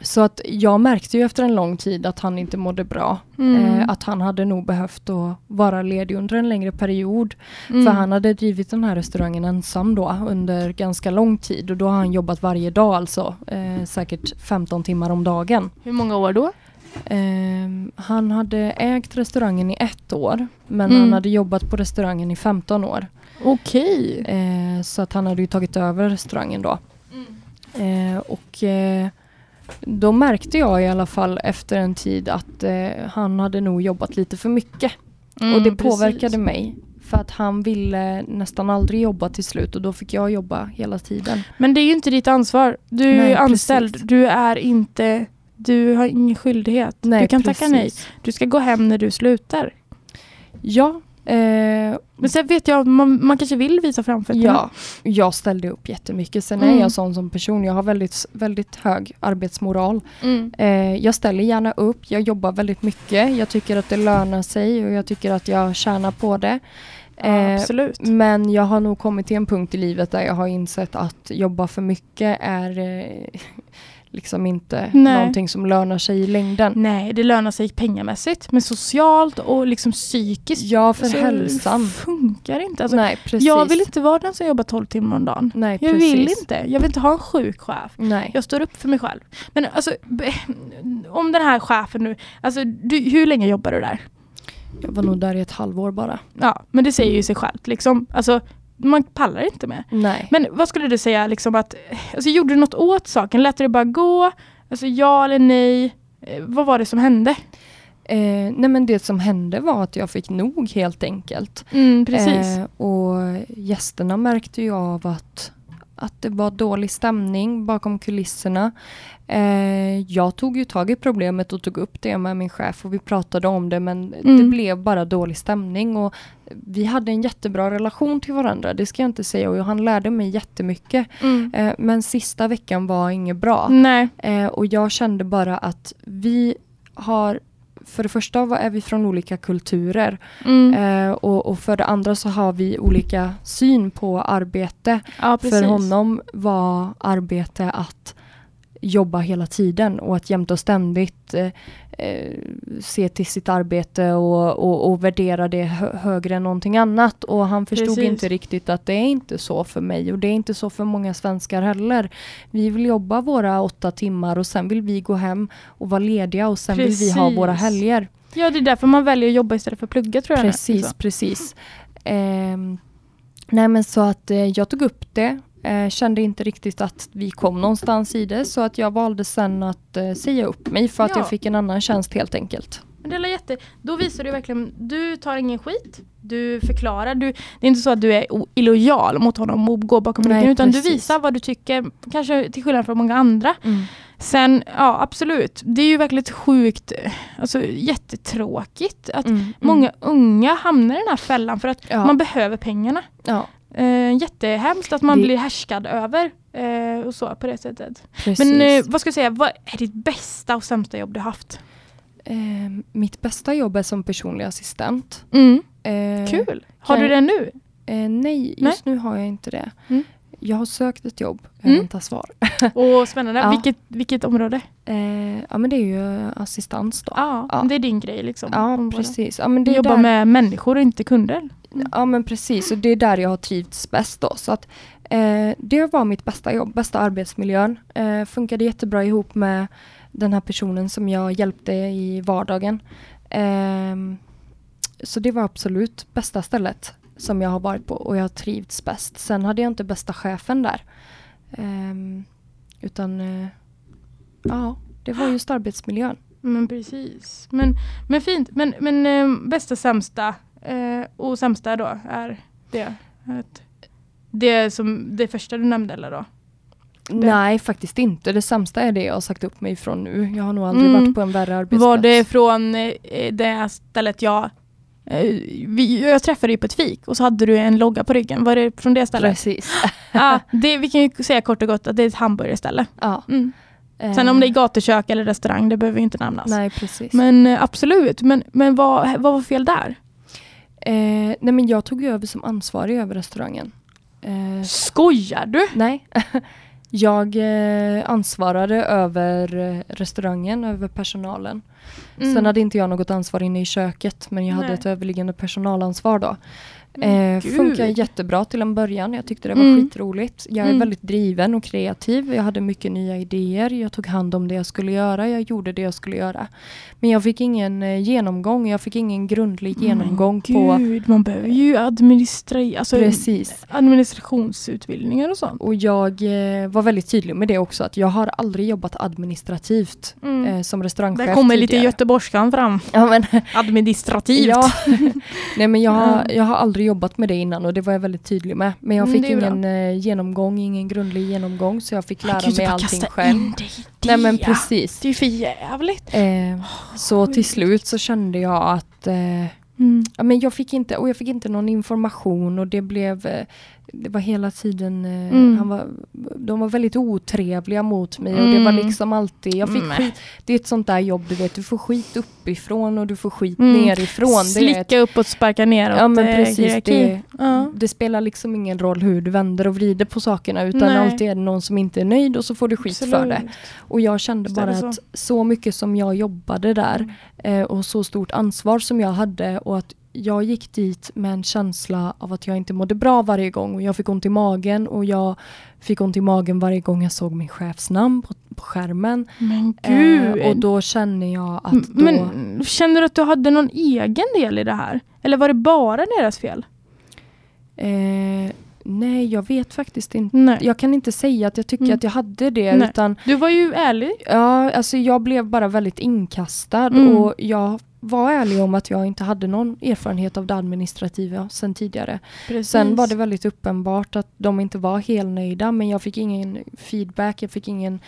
så att jag märkte ju efter en lång tid att han inte mådde bra. Mm. Eh, att han hade nog behövt att vara ledig under en längre period. Mm. För han hade drivit den här restaurangen ensam då under ganska lång tid. Och då har han jobbat varje dag alltså. Eh, säkert 15 timmar om dagen. Hur många år då? Eh, han hade ägt restaurangen i ett år. Men mm. han hade jobbat på restaurangen i 15 år. Okej. Eh, så att han hade ju tagit över restaurangen då. Mm. Eh, och eh, då märkte jag i alla fall efter en tid att eh, han hade nog jobbat lite för mycket. Mm, och det påverkade precis. mig. För att han ville nästan aldrig jobba till slut och då fick jag jobba hela tiden. Men det är ju inte ditt ansvar. Du nej, är anställd. Precis. Du är inte... Du har ingen skyldighet. Nej, du kan precis. tacka nej. Du ska gå hem när du slutar. Ja, Eh, men sen vet jag, man, man kanske vill visa framfötterna. Ja, jag ställde upp jättemycket. Sen mm. är jag sån som person, jag har väldigt, väldigt hög arbetsmoral. Mm. Eh, jag ställer gärna upp, jag jobbar väldigt mycket. Jag tycker att det lönar sig och jag tycker att jag tjänar på det. Ja, absolut. Men jag har nog kommit till en punkt i livet där jag har insett att jobba för mycket är eh, liksom inte Nej. någonting som lönar sig i längden. Nej, det lönar sig pengamässigt. Men socialt och liksom psykiskt ja, för så hälsan. funkar inte. Alltså, Nej, precis. Jag vill inte vara den som jobbar 12 timmar om dagen. Nej, jag precis. vill inte. Jag vill inte ha en sjuk chef. Nej. Jag står upp för mig själv. Men alltså, om den här chefen nu, alltså, du, hur länge jobbar du där? Jag var nog där i ett halvår bara. Ja, men det säger ju sig självt. Liksom. Alltså, man pallar inte med. Nej. Men vad skulle du säga, liksom att, alltså, gjorde du något åt saken? Lät det bara gå? Alltså ja eller nej? Eh, vad var det som hände? Eh, nej men det som hände var att jag fick nog helt enkelt. Mm, precis. Eh, och gästerna märkte ju av att att det var dålig stämning bakom kulisserna. Eh, jag tog ju tag i problemet och tog upp det med min chef och vi pratade om det men mm. det blev bara dålig stämning. Och vi hade en jättebra relation till varandra, det ska jag inte säga och han lärde mig jättemycket. Mm. Eh, men sista veckan var inget bra. Eh, och jag kände bara att vi har för det första är vi från olika kulturer mm. eh, och, och, för det andra så har vi olika syn på arbete. Ja, för honom var arbete att jobba hela tiden och att jämt och ständigt eh, eh, se till sitt arbete och, och, och värdera det hö högre än någonting annat. Och han förstod Precis. inte riktigt att det är inte så för mig och det är inte så för många svenskar heller. Vi vill jobba våra åtta timmar och sen vill vi gå hem och vara lediga och sen Precis. vill vi ha våra helger. Ja, det är därför man väljer att jobba istället för att plugga tror jag. Precis, precis. Eh, nej men så att eh, jag tog upp det Eh, kände inte riktigt att vi kom någonstans i det så att jag valde sen att eh, säga upp mig för att ja. jag fick en annan tjänst helt enkelt. Men det är jätte, då visar du verkligen, du tar ingen skit, du förklarar, du, det är inte så att du är illojal mot honom och går bakom ryggen utan precis. du visar vad du tycker, kanske till skillnad från många andra. Mm. Sen, ja absolut, det är ju verkligen sjukt, alltså jättetråkigt att mm. många unga hamnar i den här fällan för att ja. man behöver pengarna. Ja. Eh, jättehemskt att man det... blir härskad över eh, och så på det sättet. Precis. Men eh, vad ska jag säga, vad är ditt bästa och sämsta jobb du haft? Eh, mitt bästa jobb är som personlig assistent. Mm. Eh, Kul! Har du det nu? Eh, nej, just nej? nu har jag inte det. Mm. Jag har sökt ett jobb, jag mm. väntar svar. Och spännande, ja. vilket, vilket område? Eh, ja men det är ju assistans då. Ja, ja. det är din grej liksom. Ja, precis. Ja, men det jobbar där... med människor och inte kunder. Ja men precis, och det är där jag har trivts bäst då. Så att, eh, det var mitt bästa jobb, bästa arbetsmiljön. Eh, funkade jättebra ihop med den här personen som jag hjälpte i vardagen. Eh, så det var absolut bästa stället som jag har varit på och jag har trivts bäst. Sen hade jag inte bästa chefen där. Um, utan uh, ja, det var just arbetsmiljön. Men precis. Men, men fint. Men, men um, bästa sämsta uh, och sämsta då är det? Att, det som det första du nämnde eller då? Det. Nej, faktiskt inte. Det sämsta är det jag har sagt upp mig ifrån nu. Jag har nog aldrig mm. varit på en värre arbetsplats. Var det från eh, det stället jag Eh, vi, jag träffade dig på ett fik och så hade du en logga på ryggen. Var det från det stället? Precis. ja, det, vi kan ju säga kort och gott att det är ett hamburgerställe. Ja. Mm. Sen om det är gatukök eller restaurang, det behöver inte nämnas. Nej, precis. Men eh, absolut, men, men vad, vad var fel där? Eh, nej men jag tog över som ansvarig över restaurangen. Eh, Skojar du? Nej. jag eh, ansvarade över eh, restaurangen, över personalen. Mm. Sen hade inte jag något ansvar inne i köket men jag Nej. hade ett överliggande personalansvar då. Eh, funkar jättebra till en början. Jag tyckte det var mm. skitroligt. Jag är mm. väldigt driven och kreativ. Jag hade mycket nya idéer. Jag tog hand om det jag skulle göra. Jag gjorde det jag skulle göra. Men jag fick ingen eh, genomgång. Jag fick ingen grundlig genomgång på... Gud, man behöver ju administra alltså, Precis. administrationsutbildningar och sånt. Och jag eh, var väldigt tydlig med det också. Att jag har aldrig jobbat administrativt mm. eh, som restaurangchef Där kommer tidigare. lite göteborgskan fram. Ja, men, administrativt. Ja. Nej men jag, jag har aldrig jobbat med det innan och det var jag väldigt tydlig med. Men jag mm, fick ingen eh, genomgång, ingen grundlig genomgång så jag fick lära Gud, mig allting själv. In dig Nej men precis. Det är för jävligt. Eh, oh, så till slut så kände jag att eh, mm. ja, men jag fick inte, och jag fick inte någon information och det blev eh, det var hela tiden, eh, mm. han var, de var väldigt otrevliga mot mig mm. och det var mm. liksom alltid, jag fick mm. skit, det är ett sånt där jobb du vet, du får skit uppifrån och du får skit mm. nerifrån. Slicka det upp och sparka neråt ja, men precis, det, ja. det, spelar liksom ingen roll hur du vänder och vrider på sakerna utan Nej. alltid är det någon som inte är nöjd och så får du skit Absolut. för det. Och jag kände bara så. att så mycket som jag jobbade där mm. eh, och så stort ansvar som jag hade och att jag gick dit med en känsla av att jag inte mådde bra varje gång och jag fick ont i magen och jag fick ont i magen varje gång jag såg min chefs namn på, på skärmen. Men gud! Eh, och då känner jag att då... Men känner du att du hade någon egen del i det här? Eller var det bara deras fel? Eh, nej, jag vet faktiskt inte. Nej. Jag kan inte säga att jag tycker mm. att jag hade det. Utan, du var ju ärlig. Ja, alltså jag blev bara väldigt inkastad mm. och jag vara ärlig om att jag inte hade någon erfarenhet av det administrativa sen tidigare. Precis. Sen var det väldigt uppenbart att de inte var helt nöjda men jag fick ingen feedback, jag fick ingen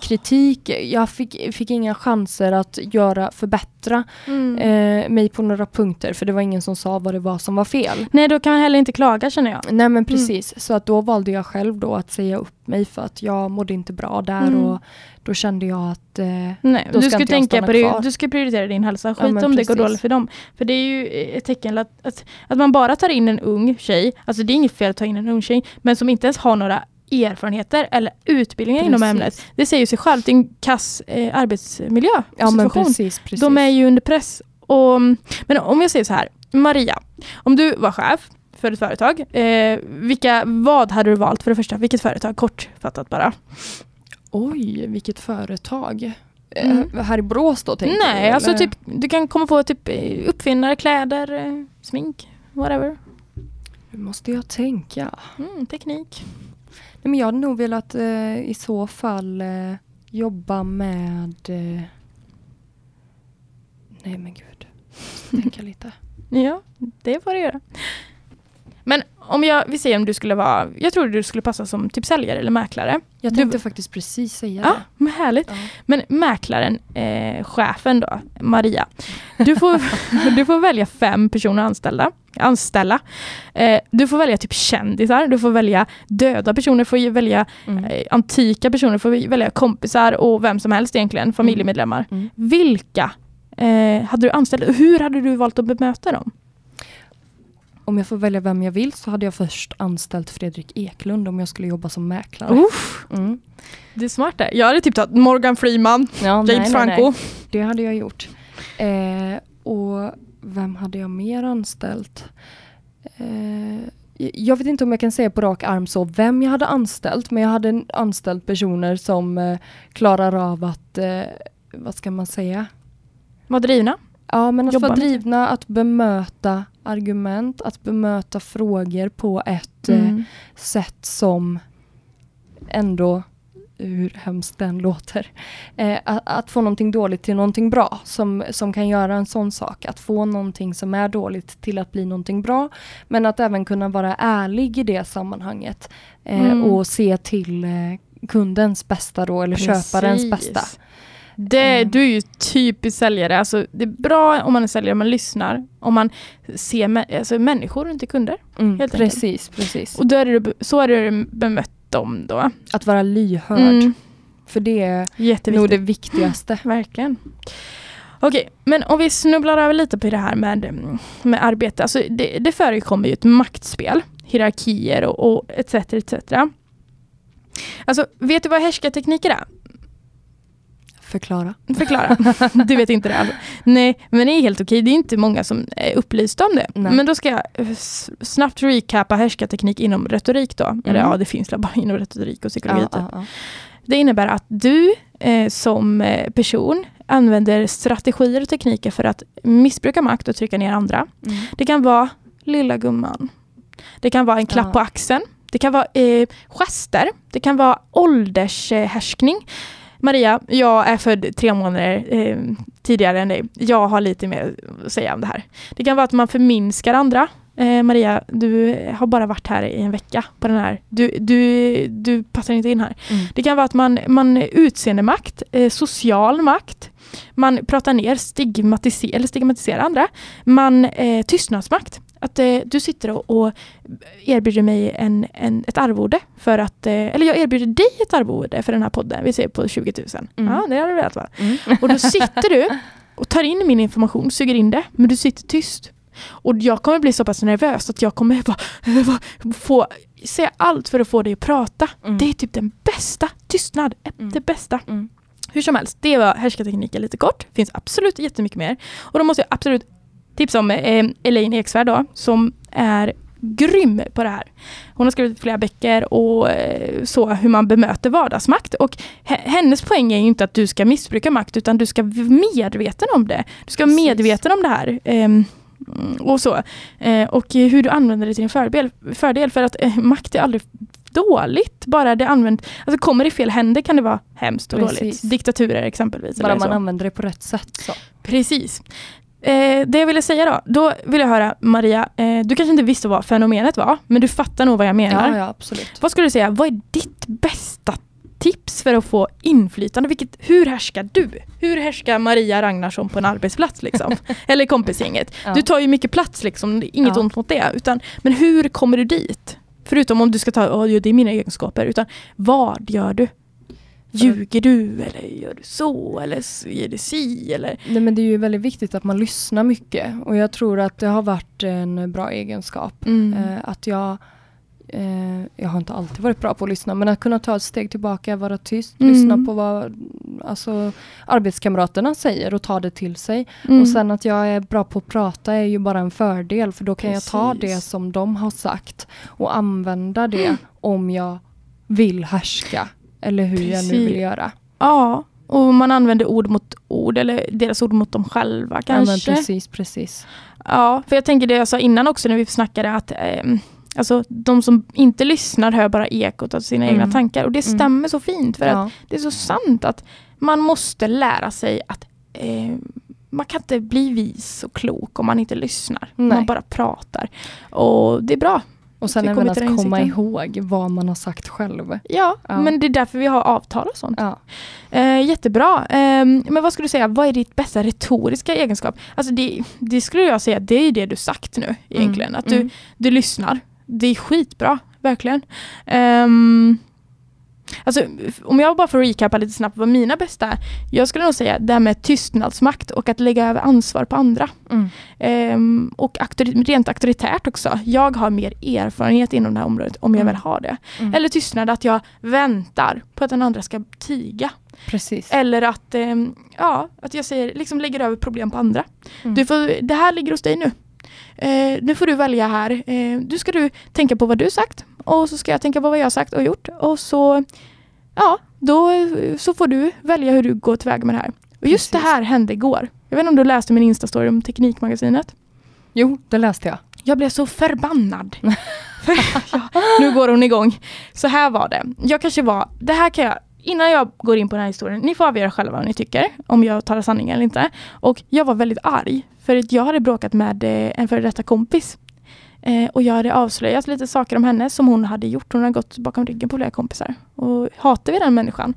kritik. Jag fick, fick inga chanser att göra förbättra mm. eh, mig på några punkter för det var ingen som sa vad det var som var fel. Nej, då kan man heller inte klaga känner jag. Nej, men mm. precis. Mm. Så att då valde jag själv då att säga upp mig för att jag mådde inte bra där mm. och då kände jag att eh, Nej, du ska tänka på det, du ska prioritera din hälsa. Skit ja, om precis. det går dåligt för dem. För det är ju ett tecken att, att, att man bara tar in en ung tjej, alltså det är inget fel att ta in en ung tjej, men som inte ens har några erfarenheter eller utbildningar precis. inom ämnet. Det säger sig självt, det är en kass eh, arbetsmiljö. Ja, men precis, precis. De är ju under press. Och, men om jag säger så här, Maria, om du var chef för ett företag, eh, vilka, vad hade du valt för det första? Vilket företag? Kortfattat bara. Oj, vilket företag. Eh, mm. Eh, här i Borås då? Nej, du, alltså typ, du kan komma på typ eh, uppfinnare, kläder, eh, smink, whatever. Nu måste jag tänka. Mm, teknik. Nej, men jag hade nog velat eh, i så fall eh, jobba med... Eh, nej men gud. Tänka lite. Ja, det får du göra. Men om jag, vi säger om du skulle vara, jag tror du skulle passa som typ säljare eller mäklare. Jag tänkte du, faktiskt precis säga ja, det. Men härligt. Ja. Men mäklaren, eh, chefen då, Maria. Du får, du får välja fem personer anställda. anställa. Eh, du får välja typ kändisar, du får välja döda personer, du får välja mm. eh, antika personer, du får välja kompisar och vem som helst egentligen, familjemedlemmar. Mm. Mm. Vilka eh, hade du anställt? Hur hade du valt att bemöta dem? Om jag får välja vem jag vill så hade jag först anställt Fredrik Eklund om jag skulle jobba som mäklare. Uff. Mm. Det är smart där. Jag hade typ tagit Morgan Freeman, ja, James nej, Franco. Nej, nej. Det hade jag gjort. Eh, och vem hade jag mer anställt? Eh, jag vet inte om jag kan säga på rak arm så vem jag hade anställt men jag hade anställt personer som eh, klarar av att, eh, vad ska man säga? Var drivna? Ja, men att vara drivna, att bemöta argument, att bemöta frågor på ett eh, mm. eh, sätt som ändå, hur hemskt den låter, eh, att, att, få någonting dåligt till någonting bra som, som kan göra en sån sak. Att få någonting som är dåligt till att bli någonting bra. Men att även kunna vara ärlig i det sammanhanget eh, mm. och se till eh, kundens bästa då, eller Precis. köparens bästa. Det, mm. Du är ju typisk säljare. Alltså, det är bra om man är säljare, om man lyssnar. Om man ser alltså, människor och inte kunder. Mm, helt precis, precis. Och då är det, så är det bemött dem då. Att vara lyhörd. Mm. För det är nog det viktigaste. Verkligen. Okej, men om vi snubblar över lite på det här med, med arbete. Alltså det, det förekommer ju ett maktspel, hierarkier och, och etc. etc. Alltså, vet du vad härskartekniker är? Förklara. Förklara. Du vet inte det alltså. Nej, men det är helt okej. Det är inte många som är upplysta om det. Nej. Men då ska jag snabbt recapa härskarteknik inom retorik då. Mm. Eller ja, det finns bara inom retorik och psykologi. Ja, typ. ja, ja. Det innebär att du eh, som eh, person använder strategier och tekniker för att missbruka makt och trycka ner andra. Mm. Det kan vara lilla gumman. Det kan vara en klapp på axeln. Det kan vara eh, gester. Det kan vara åldershärskning. Eh, Maria, jag är född tre månader eh, tidigare än dig. Jag har lite mer att säga om det här. Det kan vara att man förminskar andra. Eh, Maria, du har bara varit här i en vecka på den här. Du, du, du passar inte in här. Mm. Det kan vara att man, man utseendemakt, eh, social makt, man pratar ner, stigmatiserar, eller stigmatiserar andra. Man eh, tystnadsmakt. Att eh, du sitter och, och erbjuder mig en, en, ett arvode för att, eh, eller jag erbjuder dig ett arvode för den här podden. Vi ser på 20 000. Mm. Ja, det hade du velat va? Mm. Och då sitter du och tar in min information, suger in det, men du sitter tyst. Och jag kommer bli så pass nervös att jag kommer bara få säga allt för att få dig att prata. Mm. Det är typ den bästa tystnad. Mm. Det bästa. Mm. Hur som helst, det var härskartekniken lite kort. finns absolut jättemycket mer. Och då måste jag absolut tipsa om eh, Elaine Eksvärd då, som är grym på det här. Hon har skrivit flera böcker och eh, så hur man bemöter vardagsmakt. Och hennes poäng är ju inte att du ska missbruka makt utan du ska vara medveten om det. Du ska vara medveten om det här. Eh, och så. Eh, och hur du använder det till din fördel. fördel för att eh, makt är aldrig dåligt. Bara det använt, alltså kommer i fel händer kan det vara hemskt och Precis. dåligt. Diktaturer exempelvis. Bara man så. använder det på rätt sätt. Så. Precis. Eh, det jag ville säga då, då vill jag höra Maria, eh, du kanske inte visste vad fenomenet var, men du fattar nog vad jag menar. Ja, ja, absolut. Vad skulle du säga, vad är ditt bästa tips för att få inflytande? Vilket, hur härskar du? Hur härskar Maria Ragnarsson på en arbetsplats? Liksom? Eller kompisgänget? Ja. Du tar ju mycket plats, liksom. inget ja. ont mot det. Utan, men hur kommer du dit? Förutom om du ska ta, oh, det är mina egenskaper. Utan vad gör du? Ljuger du eller gör du så eller ger du si? Eller? Nej, men det är ju väldigt viktigt att man lyssnar mycket och jag tror att det har varit en bra egenskap. Mm. Eh, att jag eh, jag har inte alltid varit bra på att lyssna men att kunna ta ett steg tillbaka, vara tyst, mm. lyssna på vad alltså, arbetskamraterna säger och ta det till sig. Mm. Och sen att jag är bra på att prata är ju bara en fördel för då kan Precis. jag ta det som de har sagt och använda det mm. om jag vill härska eller hur Precis. jag nu vill göra. Ja, och man använder ord mot ord eller deras ord mot dem själva kanske. Ja, precis, precis. Ja, för jag tänker det jag sa innan också när vi snackade att eh, Alltså de som inte lyssnar hör bara ekot av sina mm. egna tankar. Och det mm. stämmer mm. så fint för ja. att det är så sant att man måste lära sig att eh, man kan inte bli vis och klok om man inte lyssnar. Nej. Man bara pratar. Och det är bra. Och sen även att komma ihåg vad man har sagt själv. Ja, ja, men det är därför vi har avtal och sånt. Ja. Eh, jättebra. Eh, men vad skulle du säga, vad är ditt bästa retoriska egenskap? Alltså det, det skulle jag säga, det är det du sagt nu egentligen. Mm. Att du, mm. du lyssnar det är skitbra, verkligen. Um, alltså, om jag bara får recapa lite snabbt vad mina bästa är. Jag skulle nog säga det här med tystnadsmakt och att lägga över ansvar på andra. Mm. Um, och auktori rent auktoritärt också. Jag har mer erfarenhet inom det här området om jag mm. väl har det. Mm. Eller tystnad, att jag väntar på att den andra ska tiga. Precis. Eller att, um, ja, att jag säger, liksom lägger över problem på andra. Mm. Du får, det här ligger hos dig nu. Eh, nu får du välja här. Eh, nu ska du tänka på vad du sagt och så ska jag tänka på vad jag sagt och gjort. Och så, ja, då så får du välja hur du går tillväga med det här. Och just Precis. det här hände igår. Jag vet inte om du läste min Insta-story om Teknikmagasinet? Jo, det läste jag. Jag blev så förbannad. För, ja, nu går hon igång. Så här var det. Jag kanske var, det här kan jag innan jag går in på den här historien, ni får avgöra själva vad ni tycker, om jag talar sanning eller inte. Och jag var väldigt arg, för att jag hade bråkat med eh, en före detta kompis. Eh, och jag hade avslöjat lite saker om henne som hon hade gjort. Hon hade gått bakom ryggen på flera kompisar. Och hatar vi den människan?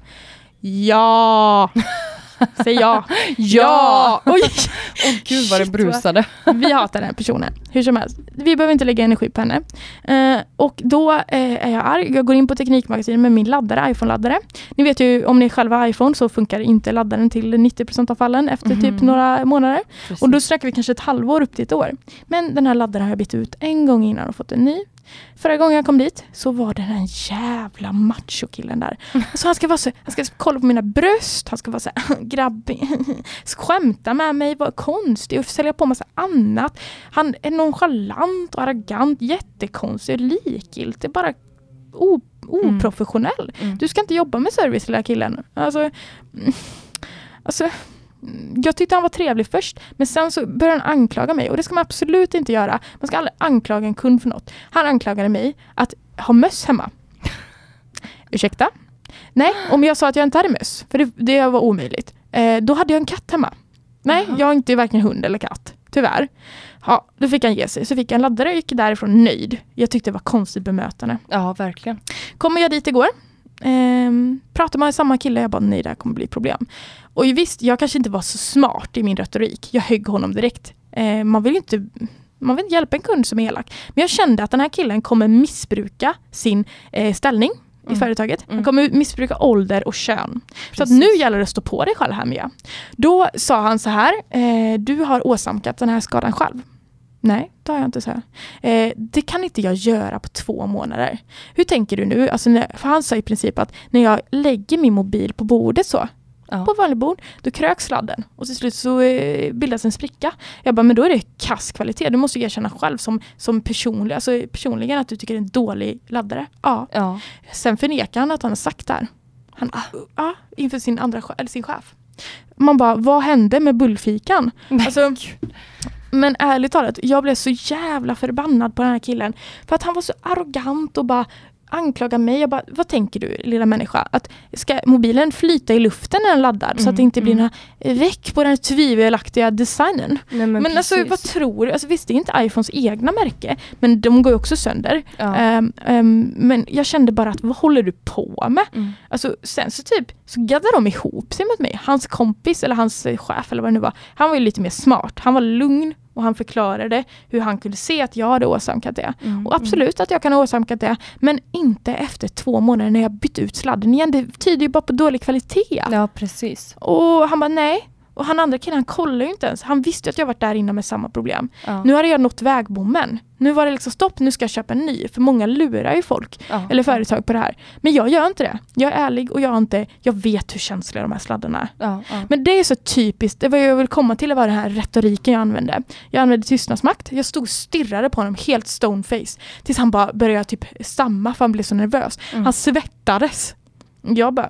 Ja! Säg ja. ja! Oj! Oh, gud vad det brusade. vi hatar den personen. Hur som helst. Vi behöver inte lägga energi på henne. Uh, och då uh, är jag arg. Jag går in på Teknikmagasinet med min laddare, iPhone-laddare. Ni vet ju om ni själva har iPhone så funkar inte laddaren till 90% av fallen efter mm. typ mhm. några månader. Precis. Och då snackar vi kanske ett halvår upp till ett år. Men den här laddaren har jag bytt ut en gång innan och fått en ny. Förra gången jag kom dit så var det den jävla machokillen där. Så han ska vara så, han ska kolla på mina bröst, han ska vara så här, grabbig, skämta med mig, vara konstig och sälja på massa annat. Han är nonchalant och arrogant, jättekonstig, likgiltig, bara o, oprofessionell. Mm. Mm. Du ska inte jobba med service lilla killen. Alltså, mm, alltså jag tyckte han var trevlig först, men sen så började han anklaga mig och det ska man absolut inte göra. Man ska aldrig anklaga en kund för något. Han anklagade mig att ha möss hemma. Ursäkta? Nej, om jag sa att jag inte hade möss, för det, det var omöjligt. Eh, då hade jag en katt hemma. Nej, uh -huh. jag har inte varken hund eller katt. Tyvärr. Ja, då fick han ge sig. Så fick jag en laddare och gick därifrån nöjd. Jag tyckte det var konstigt bemötande. Ja, verkligen. Kommer jag dit igår. Eh, pratar med samma kille, jag bara nej det här kommer bli problem. Och visst, jag kanske inte var så smart i min retorik. Jag högg honom direkt. Eh, man vill inte man vill inte hjälpa en kund som är elak. Men jag kände att den här killen kommer missbruka sin eh, ställning i mm. företaget. Han mm. kommer missbruka ålder och kön. Precis. Så att nu gäller det att stå på dig själv här Mia. Då sa han så här, eh, du har åsamkat den här skadan själv. Nej, det har jag inte, så eh, det kan inte jag göra på två månader. Hur tänker du nu? Alltså, för han sa i princip att när jag lägger min mobil på bordet så, ja. på vanlig bord, då kröks sladden och till slut så eh, bildas en spricka. Jag bara, men då är det kass kvalitet. Du måste erkänna själv som, som personlig, alltså personligen att du tycker det är en dålig laddare. Ja. ja. Sen förnekar han att han har sagt det här. Han, ah. ja, inför sin, andra, eller sin chef. Man bara, vad hände med bullfikan? Alltså, men ärligt talat, jag blev så jävla förbannad på den här killen. För att han var så arrogant och bara anklagar mig. Jag bara, vad tänker du lilla människa? Att ska mobilen flyta i luften när den laddar mm, så att det inte blir mm. några väck på den tvivelaktiga designen? Nej, men men alltså vad tror du? Alltså, visst det är inte iPhones egna märke men de går ju också sönder. Ja. Um, um, men jag kände bara att vad håller du på med? Mm. Alltså, sen så typ så gaddade de ihop sig mot mig. Hans kompis eller hans chef eller vad det nu var. Han var ju lite mer smart. Han var lugn och han förklarade hur han kunde se att jag hade åsamkat det. Mm, och mm. absolut mm. att jag kan ha åsamkat det. Men inte efter två månader när jag bytt ut sladden igen. Det tyder ju bara på dålig kvalitet. Ja, precis. Och han bara nej. Och han andra killen han kollade ju inte ens. Han visste att jag varit där inne med samma problem. Ja. Nu hade jag nått vägbommen. Nu var det liksom stopp, nu ska jag köpa en ny. För många lurar ju folk ja. eller företag på det här. Men jag gör inte det. Jag är ärlig och jag inte, jag vet hur känsliga de här sladdarna är. Ja, Men det är så typiskt, det var jag vill komma till var den här retoriken jag använde. Jag använde tystnadsmakt. Jag stod och stirrade på honom helt stoneface. Tills han bara började typ stamma för han blev så nervös. Mm. Han svettades. Jag bara,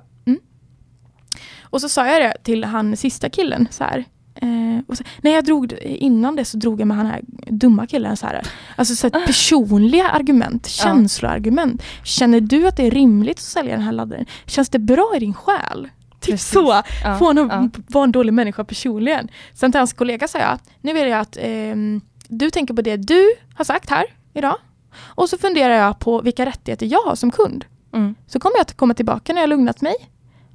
och så sa jag det till han sista killen så här. Eh, så, nej jag drog, innan det så drog jag med han här dumma killen så här. Alltså så här, personliga argument, känsloargument. Känner du att det är rimligt att sälja den här laddaren? Känns det bra i din själ? Typ Precis. så. Ja, Få honom ja. vara en dålig människa personligen. Sen till hans kollega sa jag, nu vill jag att eh, du tänker på det du har sagt här idag. Och så funderar jag på vilka rättigheter jag har som kund. Mm. Så kommer jag att komma tillbaka när jag lugnat mig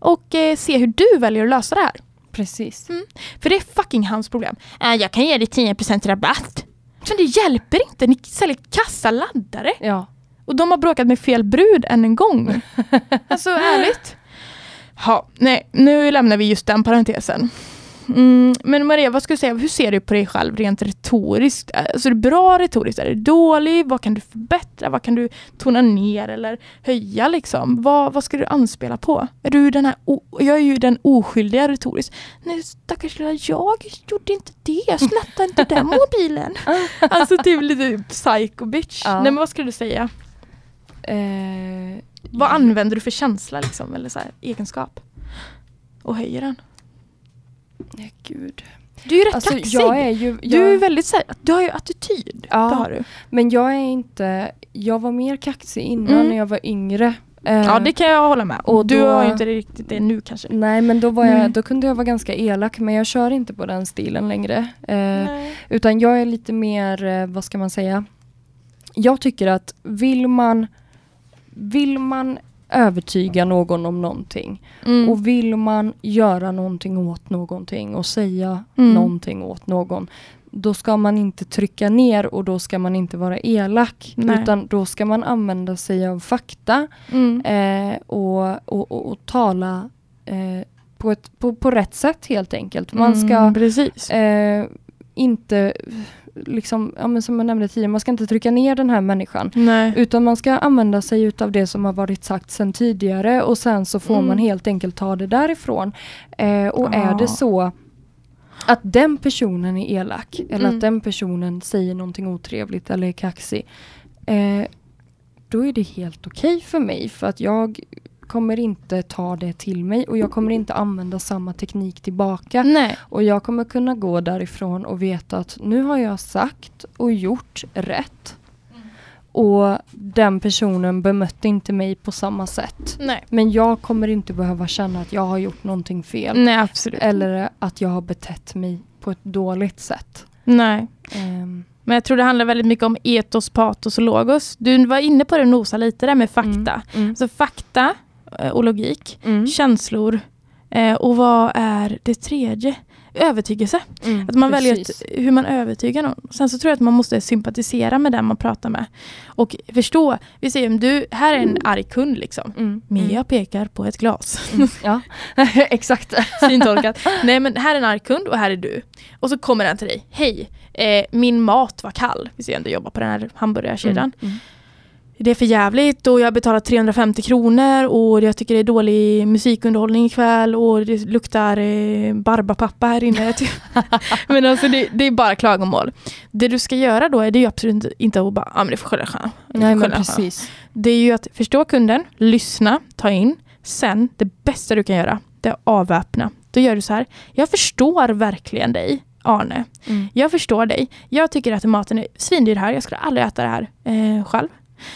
och eh, se hur du väljer att lösa det här. Precis. Mm. För det är fucking hans problem. Äh, jag kan ge dig 10% rabatt. Men det hjälper inte, ni säljer kassaladdare. Ja. Och de har bråkat med fel brud än en gång. alltså ärligt. Ja, nej, nu lämnar vi just den parentesen. Mm, men Maria, vad ska du säga, hur ser du på dig själv rent retoriskt? Alltså, är det bra retoriskt? Är det dåligt? Vad kan du förbättra? Vad kan du tona ner eller höja? Liksom? Vad, vad ska du anspela på? Är du den här, jag är ju den oskyldiga retoriskt. Nej stackars lilla jag gjorde inte det. Jag snattade inte den mobilen. alltså typ lite psycho bitch. Ja. Nej men vad skulle du säga? Eh, vad använder du för känsla liksom? Eller så här, egenskap? Och höjer den? Nej, gud. Du är ju rätt alltså, kaxig. Jag är ju, jag... Du är väldigt så här, du har ju attityd. Ja, det har du. men jag är inte, jag var mer kaxig innan mm. när jag var yngre. Ja det kan jag hålla med Och Du då, har ju inte riktigt det nu kanske. Nej men då, var jag, mm. då kunde jag vara ganska elak men jag kör inte på den stilen längre. Eh, utan jag är lite mer, eh, vad ska man säga? Jag tycker att vill man, vill man övertyga någon om någonting. Mm. Och vill man göra någonting åt någonting och säga mm. någonting åt någon då ska man inte trycka ner och då ska man inte vara elak. Nej. Utan då ska man använda sig av fakta mm. eh, och, och, och, och, tala eh, på, ett, på, på rätt sätt helt enkelt. Man ska mm, eh, inte liksom, ja, som jag nämnde tidigare, man ska inte trycka ner den här människan. Nej. Utan man ska använda sig utav det som har varit sagt sedan tidigare och sen så får mm. man helt enkelt ta det därifrån. Eh, och ah. är det så att den personen är elak eller mm. att den personen säger någonting otrevligt eller är kaxig. Eh, då är det helt okej okay för mig för att jag kommer inte ta det till mig och jag kommer inte använda samma teknik tillbaka. Nej. Och jag kommer kunna gå därifrån och veta att nu har jag sagt och gjort rätt. Mm. Och den personen bemötte inte mig på samma sätt. Nej. Men jag kommer inte behöva känna att jag har gjort någonting fel. Nej. Eller att jag har betett mig på ett dåligt sätt. Nej. Um. Men jag tror det handlar väldigt mycket om etos, patos och logos. Du var inne på det och nosa lite där med fakta. Mm. Mm. Alltså fakta och logik, mm. känslor eh, och vad är det tredje? Övertygelse. Mm, att man precis. väljer hur man övertygar någon. Sen så tror jag att man måste sympatisera med den man pratar med. Och förstå, vi säger om du, här är en arg kund liksom. Mm, mm. pekar på ett glas. Mm, ja, exakt. Syntolkat. Nej men här är en arg kund och här är du. Och så kommer den till dig. Hej, eh, min mat var kall. Vi ser om du jobbar på den här hamburgarkedjan. Mm, mm det är för jävligt och jag har betalat 350 kronor och jag tycker det är dålig musikunderhållning ikväll och det luktar eh, barbapappa här inne. men alltså det, det, är bara klagomål. Det du ska göra då är det ju absolut inte att bara, ja ah, men det får skylla själv. Nej men precis. Det är ju att förstå kunden, lyssna, ta in. Sen, det bästa du kan göra, det är att avväpna. Då gör du så här, jag förstår verkligen dig. Arne. Mm. Jag förstår dig. Jag tycker att maten är svindyr här. Jag skulle aldrig äta det här eh, själv.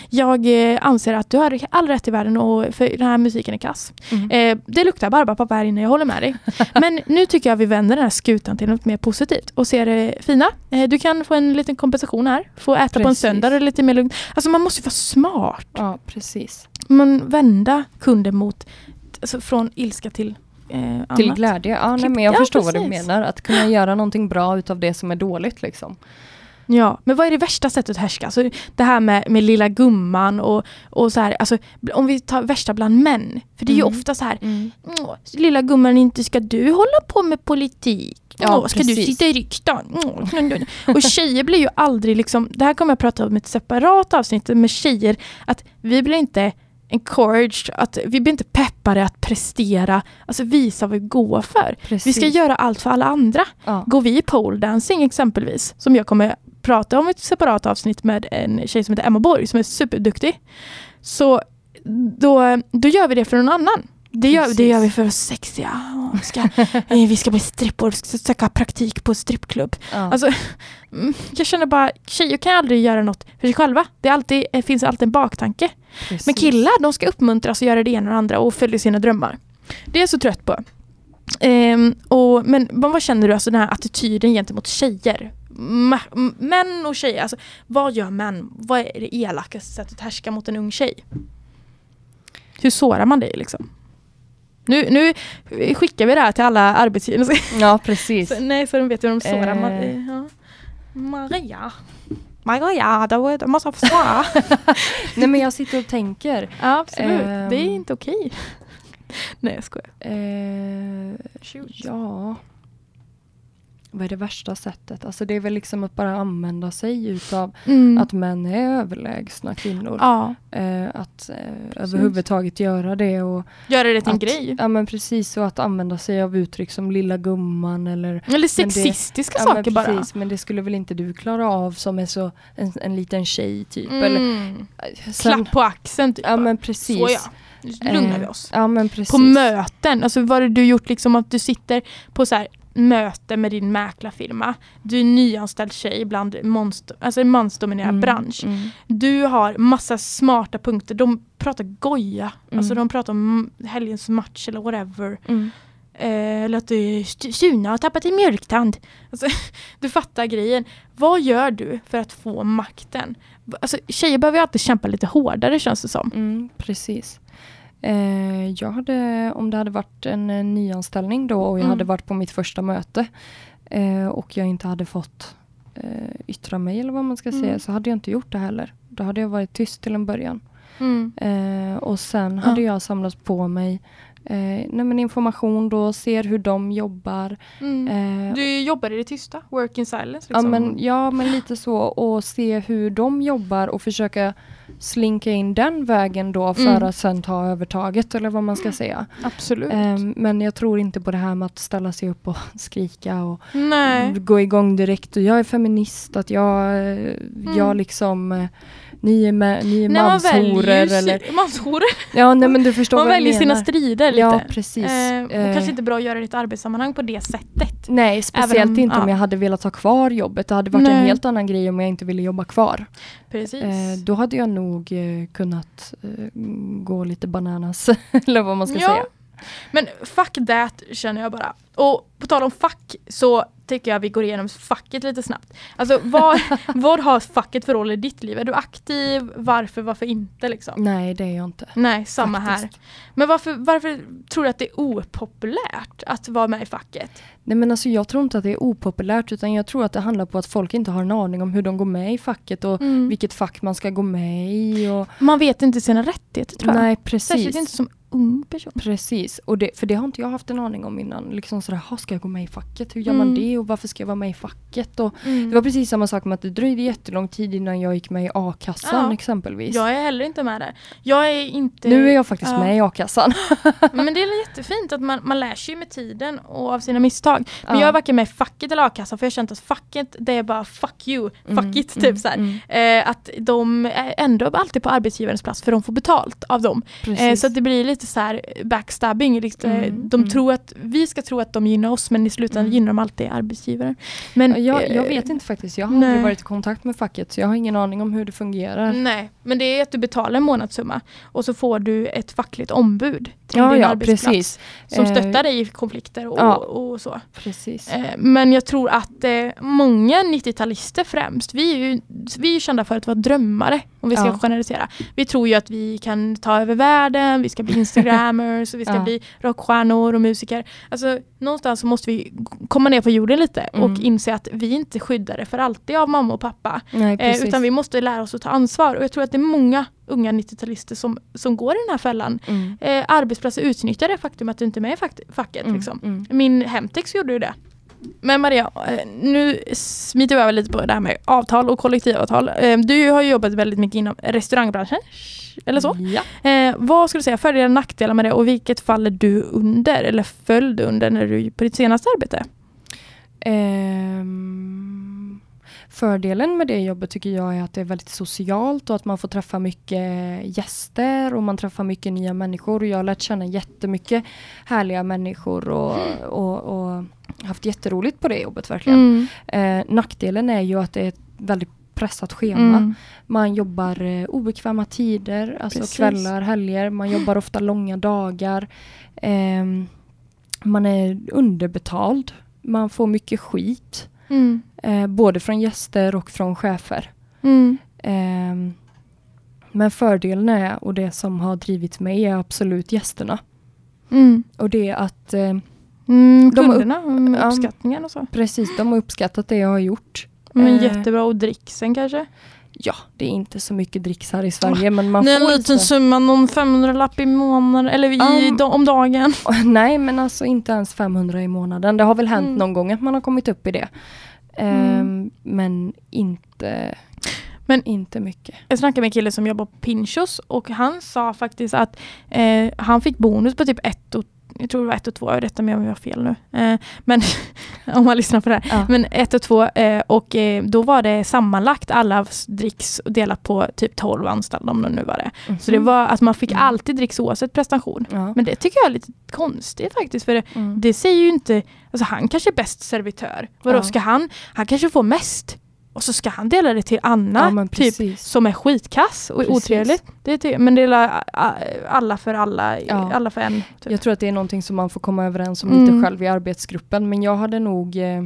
Jag eh, anser att du har all rätt i världen och för den här musiken är kass. Mm. Eh, det luktar barbapapa här inne, jag håller med dig. Men nu tycker jag vi vänder den här skutan till något mer positivt och ser det fina. Eh, du kan få en liten kompensation här. Få äta precis. på en söndag eller lite mer lugnt. Alltså man måste vara smart. Ja, precis. Man vända kunden mot, alltså från ilska till eh, Till glädje, ja, nej, men jag ja, förstår precis. vad du menar. Att kunna göra någonting bra utav det som är dåligt liksom. Ja, men vad är det värsta sättet att härska? Alltså, det här med, med lilla gumman och, och så här, alltså, om vi tar värsta bland män. För det är mm. ju ofta så här, mm. lilla gumman, inte ska du hålla på med politik? Ja, Åh, ska precis. du sitta i riksdagen? och tjejer blir ju aldrig liksom, det här kommer jag prata om i ett separat avsnitt med tjejer, att vi blir inte encouraged, att vi blir inte peppade att prestera, alltså visa vad vi går för. Precis. Vi ska göra allt för alla andra. Ja. Går vi i pole dancing exempelvis, som jag kommer prata om ett separat avsnitt med en tjej som heter Emma Borg som är superduktig. Så då, då gör vi det för någon annan. Det gör, det gör vi för oss sexiga. Vi ska, eh, vi ska bli strippor, vi ska söka praktik på strippklubb. Ja. Alltså, mm, jag känner bara, tjejer kan aldrig göra något för sig själva. Det, alltid, det finns alltid en baktanke. Precis. Men killar, de ska uppmuntras att göra det ena och det andra och följa sina drömmar. Det är jag så trött på. Um, och, men vad känner du, alltså den här attityden gentemot tjejer? män och tjejer, alltså, vad gör män? Vad är det elakaste sättet att härska mot en ung tjej? Hur sårar man dig liksom? Nu, nu skickar vi det här till alla arbetsgivare. Ja, precis. så, nej, så de vet hur de sårar. Eh. Man, ja. Maria. Maria, då, då måste jag få svara. nej, men jag sitter och tänker. Ja, absolut. Eh. det är inte okej. nej, jag skojar. Eh, ja vad är det värsta sättet? Alltså det är väl liksom att bara använda sig utav mm. att män är överlägsna kvinnor. Ja. Eh, att eh, överhuvudtaget göra det. Och göra det till en grej. Ja men precis, och att använda sig av uttryck som lilla gumman eller... Eller sexistiska det, saker ja, precis, bara. Men det skulle väl inte du klara av som är så en, en liten tjej typ. Mm. Eller, eh, sen, Klapp på axeln typ. Ja men precis. Så ja. Lugnar vi oss. Ja, men precis. På möten, alltså vad har du gjort liksom att du sitter på så här möte med din mäklarfirma. Du är nyanställd tjej bland monster, alltså en mansdominerad mm, bransch. Mm. Du har massa smarta punkter. De pratar goja. Mm. Alltså de pratar om helgens match eller whatever. Mm. Eh, eller att du Suna har tappat din mjölktand. Alltså, du fattar grejen. Vad gör du för att få makten? Alltså, tjejer behöver ju alltid kämpa lite hårdare känns det som. Mm, precis. Eh, jag hade, om det hade varit en, en nyanställning då och jag mm. hade varit på mitt första möte eh, och jag inte hade fått eh, yttra mig eller vad man ska mm. säga så hade jag inte gjort det heller. Då hade jag varit tyst till en början. Mm. Eh, och sen hade jag samlat på mig eh, information då, ser hur de jobbar. Mm. Eh, du jobbar i det tysta, work in silence? Liksom. Ja, men, ja, men lite så. Och se hur de jobbar och försöka slinka in den vägen då för mm. att sen ta övertaget eller vad man ska säga. Absolut. Um, men jag tror inte på det här med att ställa sig upp och skrika och Nej. gå igång direkt. Och jag är feminist, att jag, mm. jag liksom eh, ni är, med, ni är manshoror. Eller... Manshoror? Ja, nej, men du förstår Man vad väljer sina strider lite. Ja, precis. Eh, och eh. kanske inte bra att göra det i ett arbetssammanhang på det sättet. Nej, speciellt om, inte ja. om jag hade velat ha kvar jobbet. Det hade varit nej. en helt annan grej om jag inte ville jobba kvar. Precis. Eh, då hade jag nog eh, kunnat eh, gå lite bananas, eller vad man ska ja. säga. Men fuck that känner jag bara. Och på tal om fuck så tycker jag vi går igenom facket lite snabbt. Alltså vad, vad har facket för roll i ditt liv? Är du aktiv? Varför, varför inte liksom? Nej det är jag inte. Nej, samma Faktiskt. här. Men varför, varför tror du att det är opopulärt att vara med i facket? Nej men alltså jag tror inte att det är opopulärt utan jag tror att det handlar på att folk inte har en aning om hur de går med i facket och mm. vilket fack man ska gå med i. Och... Man vet inte sina rättigheter tror jag. Nej precis. Särskilt inte som ung person. Precis, och det, för det har inte jag haft en aning om innan. Liksom sådär, ska jag gå med i facket? Hur gör mm. man det? Och varför ska jag vara med i facket? Och mm. Det var precis samma sak med att det dröjde jättelång tid innan jag gick med i a-kassan ja. exempelvis. Jag är heller inte med där. Jag är inte... Nu är jag faktiskt uh. med i a-kassan. men det är jättefint att man, man lär sig med tiden och av sina misstag. Men uh. jag är varken med i facket eller a-kassan för jag har känt att facket det är bara fuck you, fuck mm. it typ mm. så mm. eh, att de är ändå alltid på arbetsgivarens plats för de får betalt av dem. Eh, så det blir lite lite så här backstabbing. Lite, mm, de mm. tror att, vi ska tro att de gynnar oss men i slutändan mm. gynnar de alltid arbetsgivaren. Men, jag, jag vet inte faktiskt, jag har nej. aldrig varit i kontakt med facket så jag har ingen aning om hur det fungerar. Nej, men det är att du betalar en månadssumma och så får du ett fackligt ombud till ja, din ja, arbetsplats. Precis. Som eh, stöttar dig i konflikter och, ja, och så. Precis. Eh, men jag tror att eh, många 90-talister främst, vi är ju vi är kända för att vara drömmare om vi ska ja. generalisera. Vi tror ju att vi kan ta över världen, vi ska bli instagrammers, vi ska ja. bli rockstjärnor och musiker. Alltså någonstans så måste vi komma ner på jorden lite mm. och inse att vi inte skyddar det för alltid av mamma och pappa. Nej, utan vi måste lära oss att ta ansvar och jag tror att det är många unga 90-talister som, som går i den här fällan. Mm. Eh, arbetsplatser utnyttjar det faktum att du inte är med i facket. Mm. Liksom. Mm. Min Hemtex gjorde ju det. Men Maria, eh, nu smiter vi över lite på det här med avtal och kollektivavtal. Eh, du har jobbat väldigt mycket inom restaurangbranschen. Eller så? Ja. Eh, vad skulle du säga, fördelar och nackdelar med det och vilket faller du under eller föll du under när du på ditt senaste arbete? Um, fördelen med det jobbet tycker jag är att det är väldigt socialt och att man får träffa mycket gäster och man träffar mycket nya människor. Jag har lärt känna jättemycket härliga människor och, och, och haft jätteroligt på det jobbet verkligen. Mm. Eh, nackdelen är ju att det är ett väldigt pressat schema. Mm. Man jobbar eh, obekväma tider, alltså Precis. kvällar, helger. Man jobbar ofta långa dagar. Eh, man är underbetald. Man får mycket skit. Mm. Eh, både från gäster och från chefer. Mm. Eh, men fördelen är, och det som har drivit mig, är absolut gästerna. Mm. Och det är att eh, Mm, kunderna, de upp, uppskattningen och så. Precis, de har uppskattat det jag har gjort. Men eh, jättebra, och dricksen kanske? Ja, det är inte så mycket dricks här i Sverige. Oh, men man det är en liten lite... summa, någon 500-lapp i månaden, eller i, um, om dagen. Nej, men alltså inte ens 500 i månaden. Det har väl hänt mm. någon gång att man har kommit upp i det. Mm. Um, men inte, men inte mycket. Jag snackade med en kille som jobbar på Pinchos och han sa faktiskt att eh, han fick bonus på typ ett och jag tror det var ett och två, rätta mig om jag har fel nu. Eh, men om man lyssnar på det här. Ja. Men ett och två eh, och eh, då var det sammanlagt alla dricks delat på typ 12 anställda om det nu var det. Mm. Så det var att man fick mm. alltid dricks oavsett prestation. Ja. Men det tycker jag är lite konstigt faktiskt för det, mm. det säger ju inte, alltså han kanske är bäst servitör. Vadå ja. ska han, han kanske får mest och så ska han dela det till Anna, ja, typ, som är skitkass och precis. otrevligt. Det är men dela alla för alla, ja. alla för en. Typ. Jag tror att det är någonting som man får komma överens om mm. lite själv i arbetsgruppen. Men jag hade nog eh,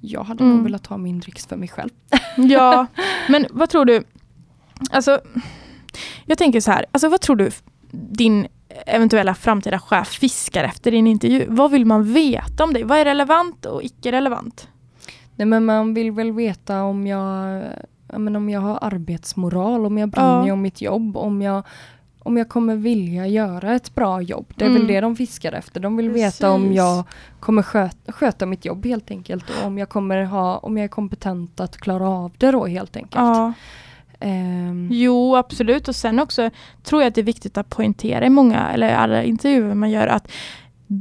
jag hade mm. nog velat ha min dricks för mig själv. ja, men vad tror du? Alltså, jag tänker så här, alltså vad tror du din eventuella framtida chef fiskar efter din intervju? Vad vill man veta om dig? Vad är relevant och icke relevant? Nej men man vill väl veta om jag, men om jag har arbetsmoral, om jag bryr ja. om mitt jobb, om jag, om jag kommer vilja göra ett bra jobb. Det är mm. väl det de fiskar efter. De vill Precis. veta om jag kommer sköta, sköta mitt jobb helt enkelt. Och om jag kommer ha, om jag är kompetent att klara av det då helt enkelt. Ja. Um. Jo, absolut. Och sen också tror jag att det är viktigt att poängtera i många, eller alla intervjuer man gör, att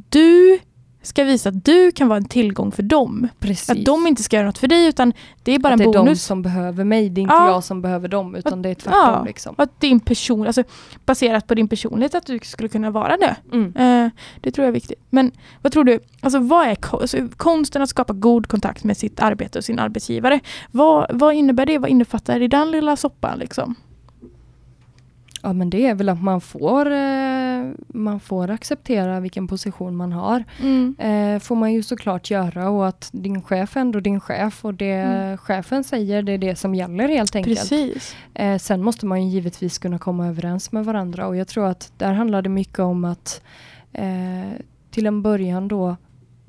du ska visa att du kan vara en tillgång för dem. Precis. Att de inte ska göra något för dig utan det är bara att en bonus. det är de som behöver mig, det är inte ja. jag som behöver dem utan att, det är tvärtom. Ja, liksom. att din person, alltså, baserat på din personlighet att du skulle kunna vara det. Mm. Uh, det tror jag är viktigt. Men vad tror du, alltså, vad är alltså, konsten att skapa god kontakt med sitt arbete och sin arbetsgivare? Vad, vad innebär det? Vad innefattar det i den lilla soppan liksom? Ja men det är väl att man får, eh, man får acceptera vilken position man har. Mm. Eh, får man ju såklart göra och att din chef är ändå din chef och det mm. chefen säger det är det som gäller helt enkelt. Precis. Eh, sen måste man ju givetvis kunna komma överens med varandra och jag tror att där handlar det mycket om att eh, till en början då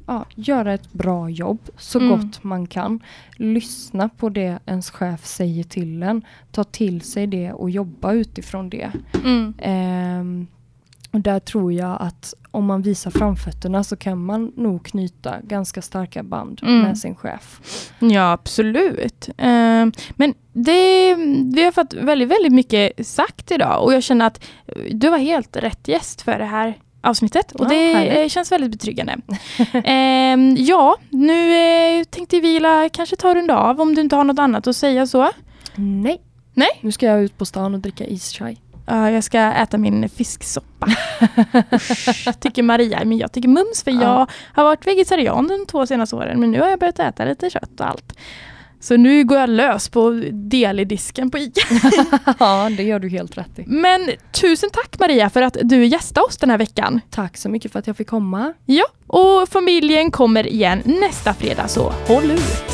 ja, göra ett bra jobb så mm. gott man kan. Lyssna på det ens chef säger till en. Ta till sig det och jobba utifrån det. Mm. Eh, och där tror jag att om man visar framfötterna så kan man nog knyta ganska starka band mm. med sin chef. Ja, absolut. Eh, men det, vi har fått väldigt, väldigt mycket sagt idag och jag känner att du var helt rätt gäst för det här avsnittet och ja, det härligt. känns väldigt betryggande. eh, ja, nu eh, tänkte vi kanske ta runda av om du inte har något annat att säga så. Nej. Nej. Nu ska jag ut på stan och dricka ischai. Uh, jag ska äta min fisksoppa. Usch, tycker Maria, men jag tycker mums för uh. jag har varit vegetarian de två senaste åren men nu har jag börjat äta lite kött och allt. Så nu går jag lös på deli-disken på ICA. ja, det gör du helt rätt i. Men tusen tack Maria för att du gästade oss den här veckan. Tack så mycket för att jag fick komma. Ja, och familjen kommer igen nästa fredag så håll ut!